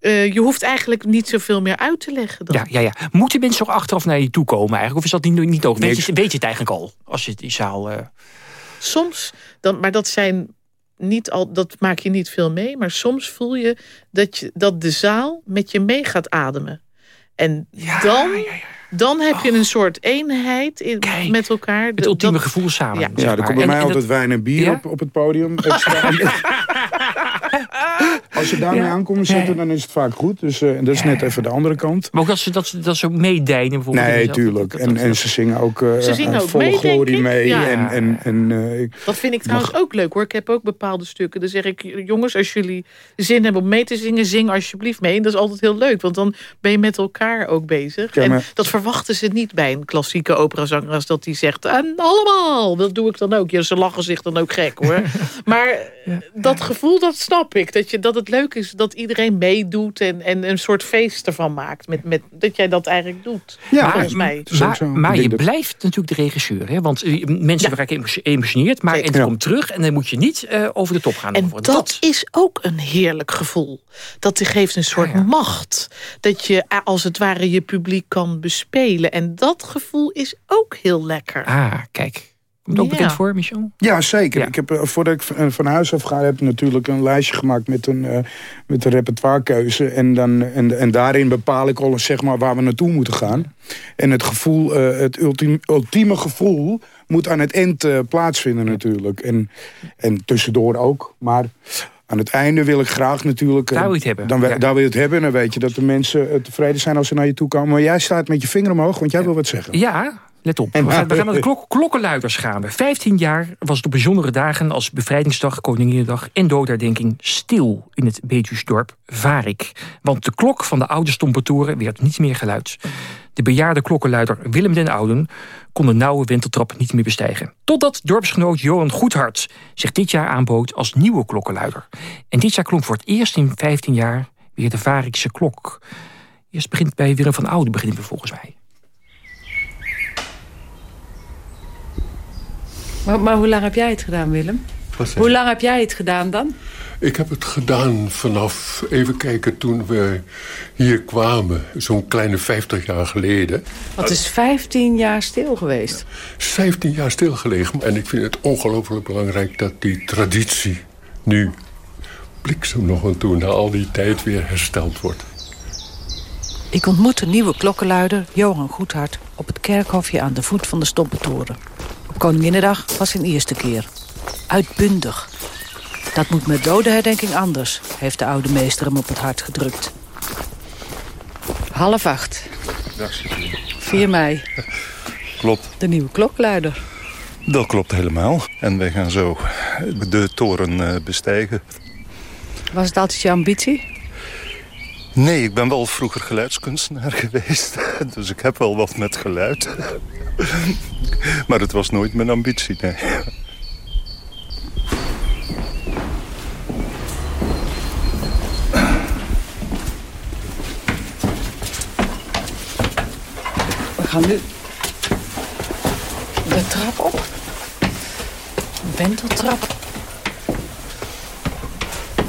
[SPEAKER 16] uh, je hoeft eigenlijk niet zoveel meer uit te leggen. Dan.
[SPEAKER 14] Ja, ja, ja. Moeten mensen ook achteraf naar je toe komen eigenlijk? Of is dat niet, niet ook? Weet je, weet je het eigenlijk al? Als je die zaal... Uh...
[SPEAKER 16] Soms, dan, maar dat zijn niet al, dat maak je niet veel mee. Maar soms voel je dat, je, dat de zaal met je mee gaat ademen. En
[SPEAKER 14] ja,
[SPEAKER 16] dan...
[SPEAKER 14] Ja, ja.
[SPEAKER 16] Dan heb je een soort eenheid in, met elkaar.
[SPEAKER 14] Het ultieme gevoel samen.
[SPEAKER 16] Ja,
[SPEAKER 15] Ja, er komt bij mij altijd wijn en bier
[SPEAKER 14] Ja?
[SPEAKER 15] op, op het podium. Extra. Als ze daarmee
[SPEAKER 14] Ja.
[SPEAKER 15] aankomen zitten, dan is het vaak goed. Dus eh, en dat is net even de andere kant.
[SPEAKER 14] Maar ook dat ze, dat ze, dat ze ook meedijnen bijvoorbeeld.
[SPEAKER 15] Nee, tuurlijk. En, en ze zingen ook, eh
[SPEAKER 16] Ze zingen
[SPEAKER 15] eh,
[SPEAKER 16] ook
[SPEAKER 15] volle
[SPEAKER 16] mee,
[SPEAKER 15] glorie.
[SPEAKER 16] Ja.
[SPEAKER 15] En, en, en, eh, ik-
[SPEAKER 16] Dat vind ik trouwens ook leuk hoor. Ik heb ook bepaalde stukken. Dan zeg ik, jongens, als jullie zin hebben om mee te zingen, zing alsjeblieft mee. En dat is altijd heel leuk, want dan ben je met elkaar ook bezig.
[SPEAKER 15] Ja,
[SPEAKER 16] en dat verwachten ze niet bij een klassieke operazanger als dat die zegt, en allemaal, dat doe ik dan ook. Ja, ze lachen zich dan ook gek hoor. maar dat gevoel, dat snap ik. Dat, je, dat het leuk is dat iedereen meedoet en, en een soort feest ervan maakt. Met, met, dat jij dat eigenlijk doet,
[SPEAKER 14] Ja,
[SPEAKER 16] volgens mij.
[SPEAKER 14] Maar, maar je blijft natuurlijk de regisseur. Hè? Want eh, mensen raken emotioneerd. Maar het
[SPEAKER 16] Ja.
[SPEAKER 14] komt terug en dan moet je niet eh, over de top gaan.
[SPEAKER 16] En
[SPEAKER 14] bijvoorbeeld.
[SPEAKER 16] dat is ook een heerlijk gevoel. Dat geeft een soort macht. Dat je eh, als het ware je publiek kan bespelen. En dat gevoel is ook heel lekker.
[SPEAKER 14] Ah, kijk. Komt ook
[SPEAKER 16] Ja.
[SPEAKER 14] bekend voor, Michel?
[SPEAKER 15] Ja, zeker. Ik heb, eh, voordat ik eh, van huis af ga, heb ik natuurlijk een lijstje gemaakt met een, eh, met een repertoirekeuze. En, dan, en, en daarin bepaal ik al zeg maar, waar we naartoe moeten gaan. En het gevoel, eh, het ultieme, ultieme gevoel moet aan het eind eh, plaatsvinden natuurlijk. En, en tussendoor ook. Maar aan het einde wil ik graag natuurlijk... eh,
[SPEAKER 14] Daar wil je het hebben.
[SPEAKER 15] Dan,
[SPEAKER 14] Ja.
[SPEAKER 15] Daar wil je het hebben. En dan weet je dat de mensen eh, tevreden zijn als ze naar je toe komen. Maar jij staat met je vinger omhoog, want jij wil wat zeggen.
[SPEAKER 14] Ja, let op. We gaan, we gaan naar de klok, klokkenluiders gaan. we. 15 jaar was het op bijzondere dagen als Bevrijdingsdag, Koninginnedag en Doodherdenking stil in het Betuwsdorp Varik. Want de klok van de oude stompetoren werd niet meer geluid. De bejaarde klokkenluider Willem den Ouden kon de nauwe wenteltrap niet meer bestijgen. Totdat dorpsgenoot Johan Goedhart zich dit jaar aanbood als nieuwe klokkenluider. En dit jaar klonk voor het eerst in 15 jaar weer de Varikse klok. Eerst begint bij Willem van Oude, beginnen we volgens mij.
[SPEAKER 26] Maar, maar hoe lang heb jij het gedaan, Willem?
[SPEAKER 31] Wat
[SPEAKER 26] Hoe lang heb jij het gedaan dan?
[SPEAKER 31] Ik heb het gedaan vanaf, even kijken, toen we hier kwamen. Zo'n kleine 50 jaar geleden.
[SPEAKER 26] Het is 15 jaar stil geweest.
[SPEAKER 31] 15 jaar stilgelegen. En ik vind het ongelooflijk belangrijk dat die traditie nu bliksem nog aan toe... na al die tijd weer hersteld wordt.
[SPEAKER 26] Ik ontmoet de nieuwe klokkenluider Johan Goedhart... op het kerkhofje aan de voet van de Stompentoren. Koninginnedag was zijn eerste keer. Uitbundig. Dat moet met dodenherdenking anders... heeft de oude meester hem op het hart gedrukt. Half acht,
[SPEAKER 32] Dag, Sophie.
[SPEAKER 26] 4 mei.
[SPEAKER 32] Klopt.
[SPEAKER 26] De nieuwe klokkenluider.
[SPEAKER 32] Dat klopt helemaal. En wij gaan zo de toren eh, bestijgen.
[SPEAKER 26] Was het altijd je ambitie?
[SPEAKER 32] Nee, ik ben wel vroeger geluidskunstenaar geweest. Dus ik heb wel wat met geluid. Maar het was nooit mijn ambitie, nee.
[SPEAKER 26] We gaan nu de trap op. Een wenteltrap.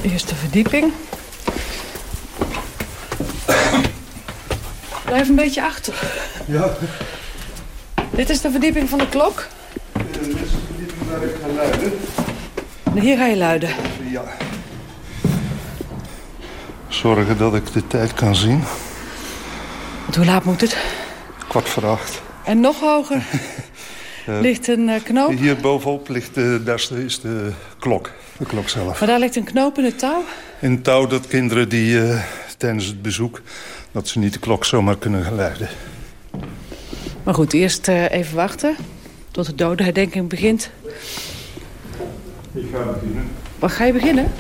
[SPEAKER 26] Eerste verdieping. Blijf een beetje achter.
[SPEAKER 32] Ja.
[SPEAKER 26] Dit is de verdieping van de klok.
[SPEAKER 32] Dit is de verdieping waar ik ga luiden.
[SPEAKER 26] Hier ga je luiden.
[SPEAKER 32] Ja. Zorgen dat ik de tijd kan zien.
[SPEAKER 26] Want hoe laat moet het?
[SPEAKER 32] Kwart voor acht.
[SPEAKER 26] En nog hoger ligt een eh, knoop.
[SPEAKER 32] Hier bovenop ligt de, daar is de klok. De klok zelf.
[SPEAKER 26] Maar daar ligt een knoop in het touw.
[SPEAKER 32] In touw dat kinderen die eh, tijdens het bezoek... dat ze niet de klok zomaar kunnen gaan luiden.
[SPEAKER 26] Maar goed, eerst eh, even wachten tot de dodenherdenking begint.
[SPEAKER 32] Ik ga beginnen.
[SPEAKER 26] Waar ga je beginnen?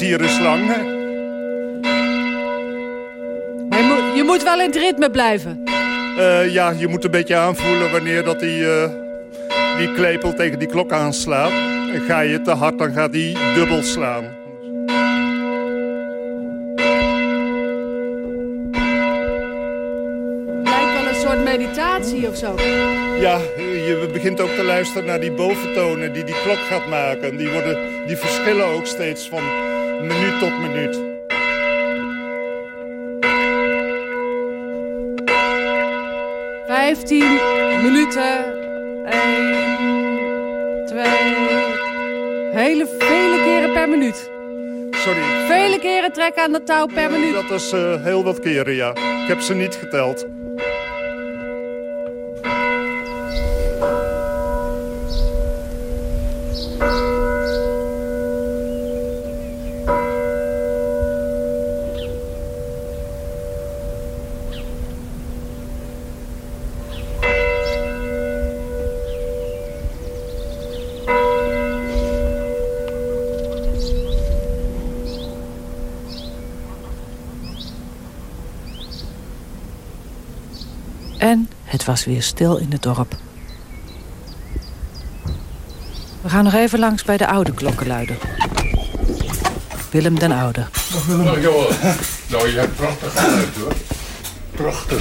[SPEAKER 32] Een kwartier is lang. hè.
[SPEAKER 26] Maar je moet, je moet wel in het ritme blijven.
[SPEAKER 32] Eh, ja, je moet een beetje aanvoelen wanneer dat die, eh, die klepel tegen die klok aanslaat. En ga je te hard, dan gaat die dubbel slaan.
[SPEAKER 26] Lijkt wel een soort
[SPEAKER 33] harmonie of zo.
[SPEAKER 32] Ja, je begint ook te luisteren naar die boventonen die die klok gaat maken. Die, worden, die verschillen ook steeds van minuut tot minuut.
[SPEAKER 33] Vijftien minuten. Eén, twee... Hele, vele keren per minuut.
[SPEAKER 32] Sorry.
[SPEAKER 33] Vele keren trekken aan de touw per minuut.
[SPEAKER 32] Dat is uh, heel wat keren, ja. Ik heb ze niet geteld.
[SPEAKER 26] Het was weer stil in het dorp. We gaan nog even langs bij de oude klokkenluider. Willem den Oude.
[SPEAKER 31] Nou, Johan. Nou, je hebt prachtig geluid, hoor. Prachtig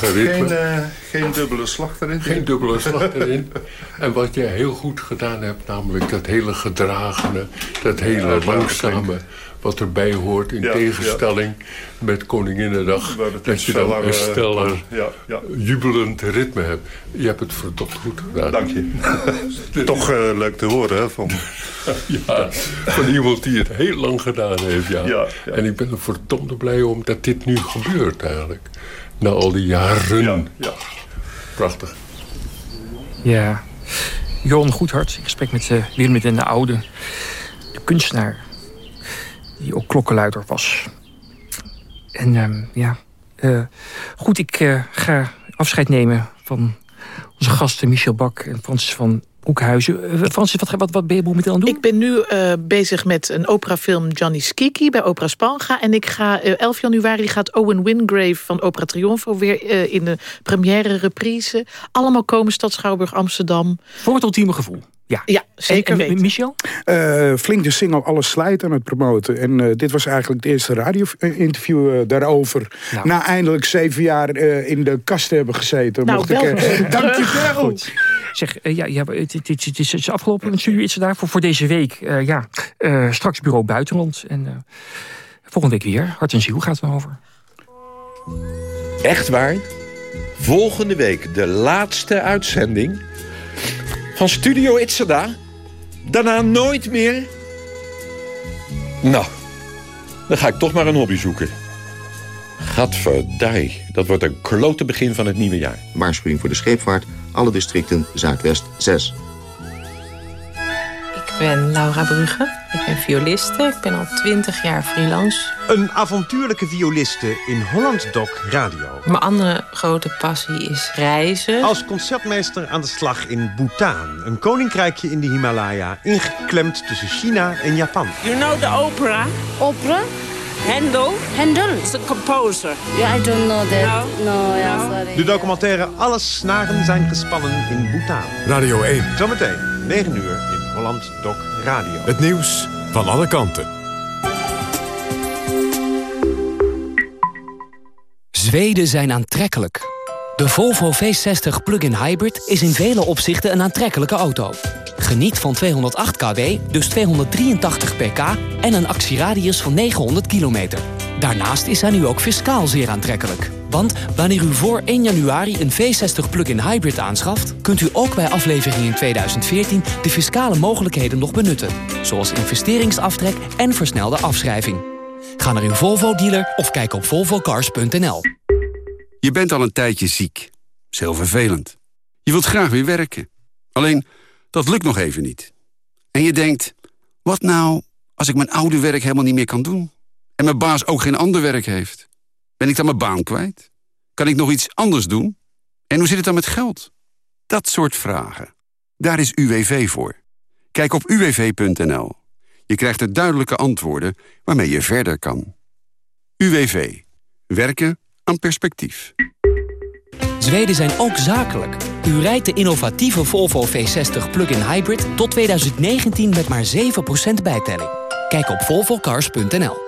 [SPEAKER 31] ritme.
[SPEAKER 32] Geen, uh, geen dubbele slag erin.
[SPEAKER 31] Geen dubbele slag erin. En wat je heel goed gedaan hebt, namelijk dat hele gedragene, dat hele ja, langzame, wat erbij hoort in ja, tegenstelling ja. met Koninginnedag. Dat je dan een steller,
[SPEAKER 32] ja,
[SPEAKER 31] jubelend ritme hebt. Je hebt het verdomd goed gedaan.
[SPEAKER 32] Dank je. Toch uh, leuk te horen, hè? Van...
[SPEAKER 31] ja, van iemand die het heel lang gedaan heeft, ja. En ik ben er verdomde blij om dat dit nu gebeurt, eigenlijk. Na al die jaren.
[SPEAKER 32] Ja,
[SPEAKER 31] Prachtig.
[SPEAKER 14] Ja. Johan Goedhart, in gesprek met uh, Willem den de Oude. De kunstenaar die ook klokkenluider was. En uh, ja, uh, goed, ik uh, ga afscheid nemen van onze gasten Michel Bak en Francis van Broekhuizen. Francis, wat, wat, wat ben je momenteel aan het doen?
[SPEAKER 16] Ik ben nu bezig met een operafilm Johnny Skiki bij Opera Spanga. En ik ga 11 januari gaat Owen Wingrave van Opera Triunfo weer in de première reprise. Allemaal komen Stad Schouwburg Amsterdam.
[SPEAKER 14] Voor het ultieme gevoel. Ja,
[SPEAKER 16] ja zeker
[SPEAKER 14] en, en, Michel?
[SPEAKER 15] Uh, flink de single Alles Slijt aan het promoten. En uh, dit was eigenlijk het eerste radio-interview uh, daarover. Nou. Na eindelijk zeven jaar in de kast te hebben gezeten.
[SPEAKER 16] Nou,
[SPEAKER 15] mocht
[SPEAKER 16] wel.
[SPEAKER 15] ik, dank je wel.
[SPEAKER 14] Zeg, ja, ja, het, het, het, het is afgelopen iets daar voor, voor deze week. ja, straks bureau buitenland. En volgende week weer. Hart en ziel gaat het over.
[SPEAKER 34] Echt waar? Volgende week de laatste uitzending van Studio Itzada? Daarna nooit meer? Nou, dan ga ik toch maar een hobby zoeken. Gadverdij, dat wordt een klote begin van het nieuwe jaar.
[SPEAKER 35] Waarschuwing voor de scheepvaart, alle districten Zuidwest 6.
[SPEAKER 36] Ik ben Laura Brugge, ik ben violiste, ik ben al 20 jaar freelance.
[SPEAKER 37] Een avontuurlijke violiste in Holland Doc Radio.
[SPEAKER 36] Mijn andere grote passie is reizen.
[SPEAKER 37] Als concertmeester aan de slag in Bhutan. Een koninkrijkje in de Himalaya, ingeklemd tussen China en Japan.
[SPEAKER 38] You know the opera?
[SPEAKER 39] Opera?
[SPEAKER 38] Handel?
[SPEAKER 39] Handel?
[SPEAKER 38] Is the composer.
[SPEAKER 39] Yeah, I don't know that. No, no yeah,
[SPEAKER 38] No?
[SPEAKER 39] sorry.
[SPEAKER 37] De documentaire Alle snaren zijn gespannen in Bhutan.
[SPEAKER 24] Radio 1.
[SPEAKER 37] Zometeen, 9 uur in Holland Doc Radio.
[SPEAKER 24] Het nieuws van alle kanten.
[SPEAKER 40] Zweden zijn aantrekkelijk. De Volvo V60 Plug-in Hybrid is in vele opzichten een aantrekkelijke auto. Geniet van 208 kW, dus 283 pk en een actieradius van 900 kilometer. Daarnaast is hij nu ook fiscaal zeer aantrekkelijk. Want wanneer u voor 1 januari een V60 plug-in hybrid aanschaft... kunt u ook bij aflevering in 2014 de fiscale mogelijkheden nog benutten. Zoals investeringsaftrek en versnelde afschrijving. Ga naar uw Volvo-dealer of kijk op volvocars.nl.
[SPEAKER 41] Je bent al een tijdje ziek. is heel vervelend. Je wilt graag weer werken. Alleen, dat lukt nog even niet. En je denkt, wat nou als ik mijn oude werk helemaal niet meer kan doen? En mijn baas ook geen ander werk heeft? Ben ik dan mijn baan kwijt? Kan ik nog iets anders doen? En hoe zit het dan met geld? Dat soort vragen. Daar is UWV voor. Kijk op uwv.nl. Je krijgt er duidelijke antwoorden waarmee je verder kan. UWV. Werken aan perspectief.
[SPEAKER 40] Zweden zijn ook zakelijk. U rijdt de innovatieve Volvo V60 plug-in hybrid tot 2019 met maar 7% bijtelling. Kijk op volvocars.nl.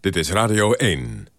[SPEAKER 42] Dit is Radio 1.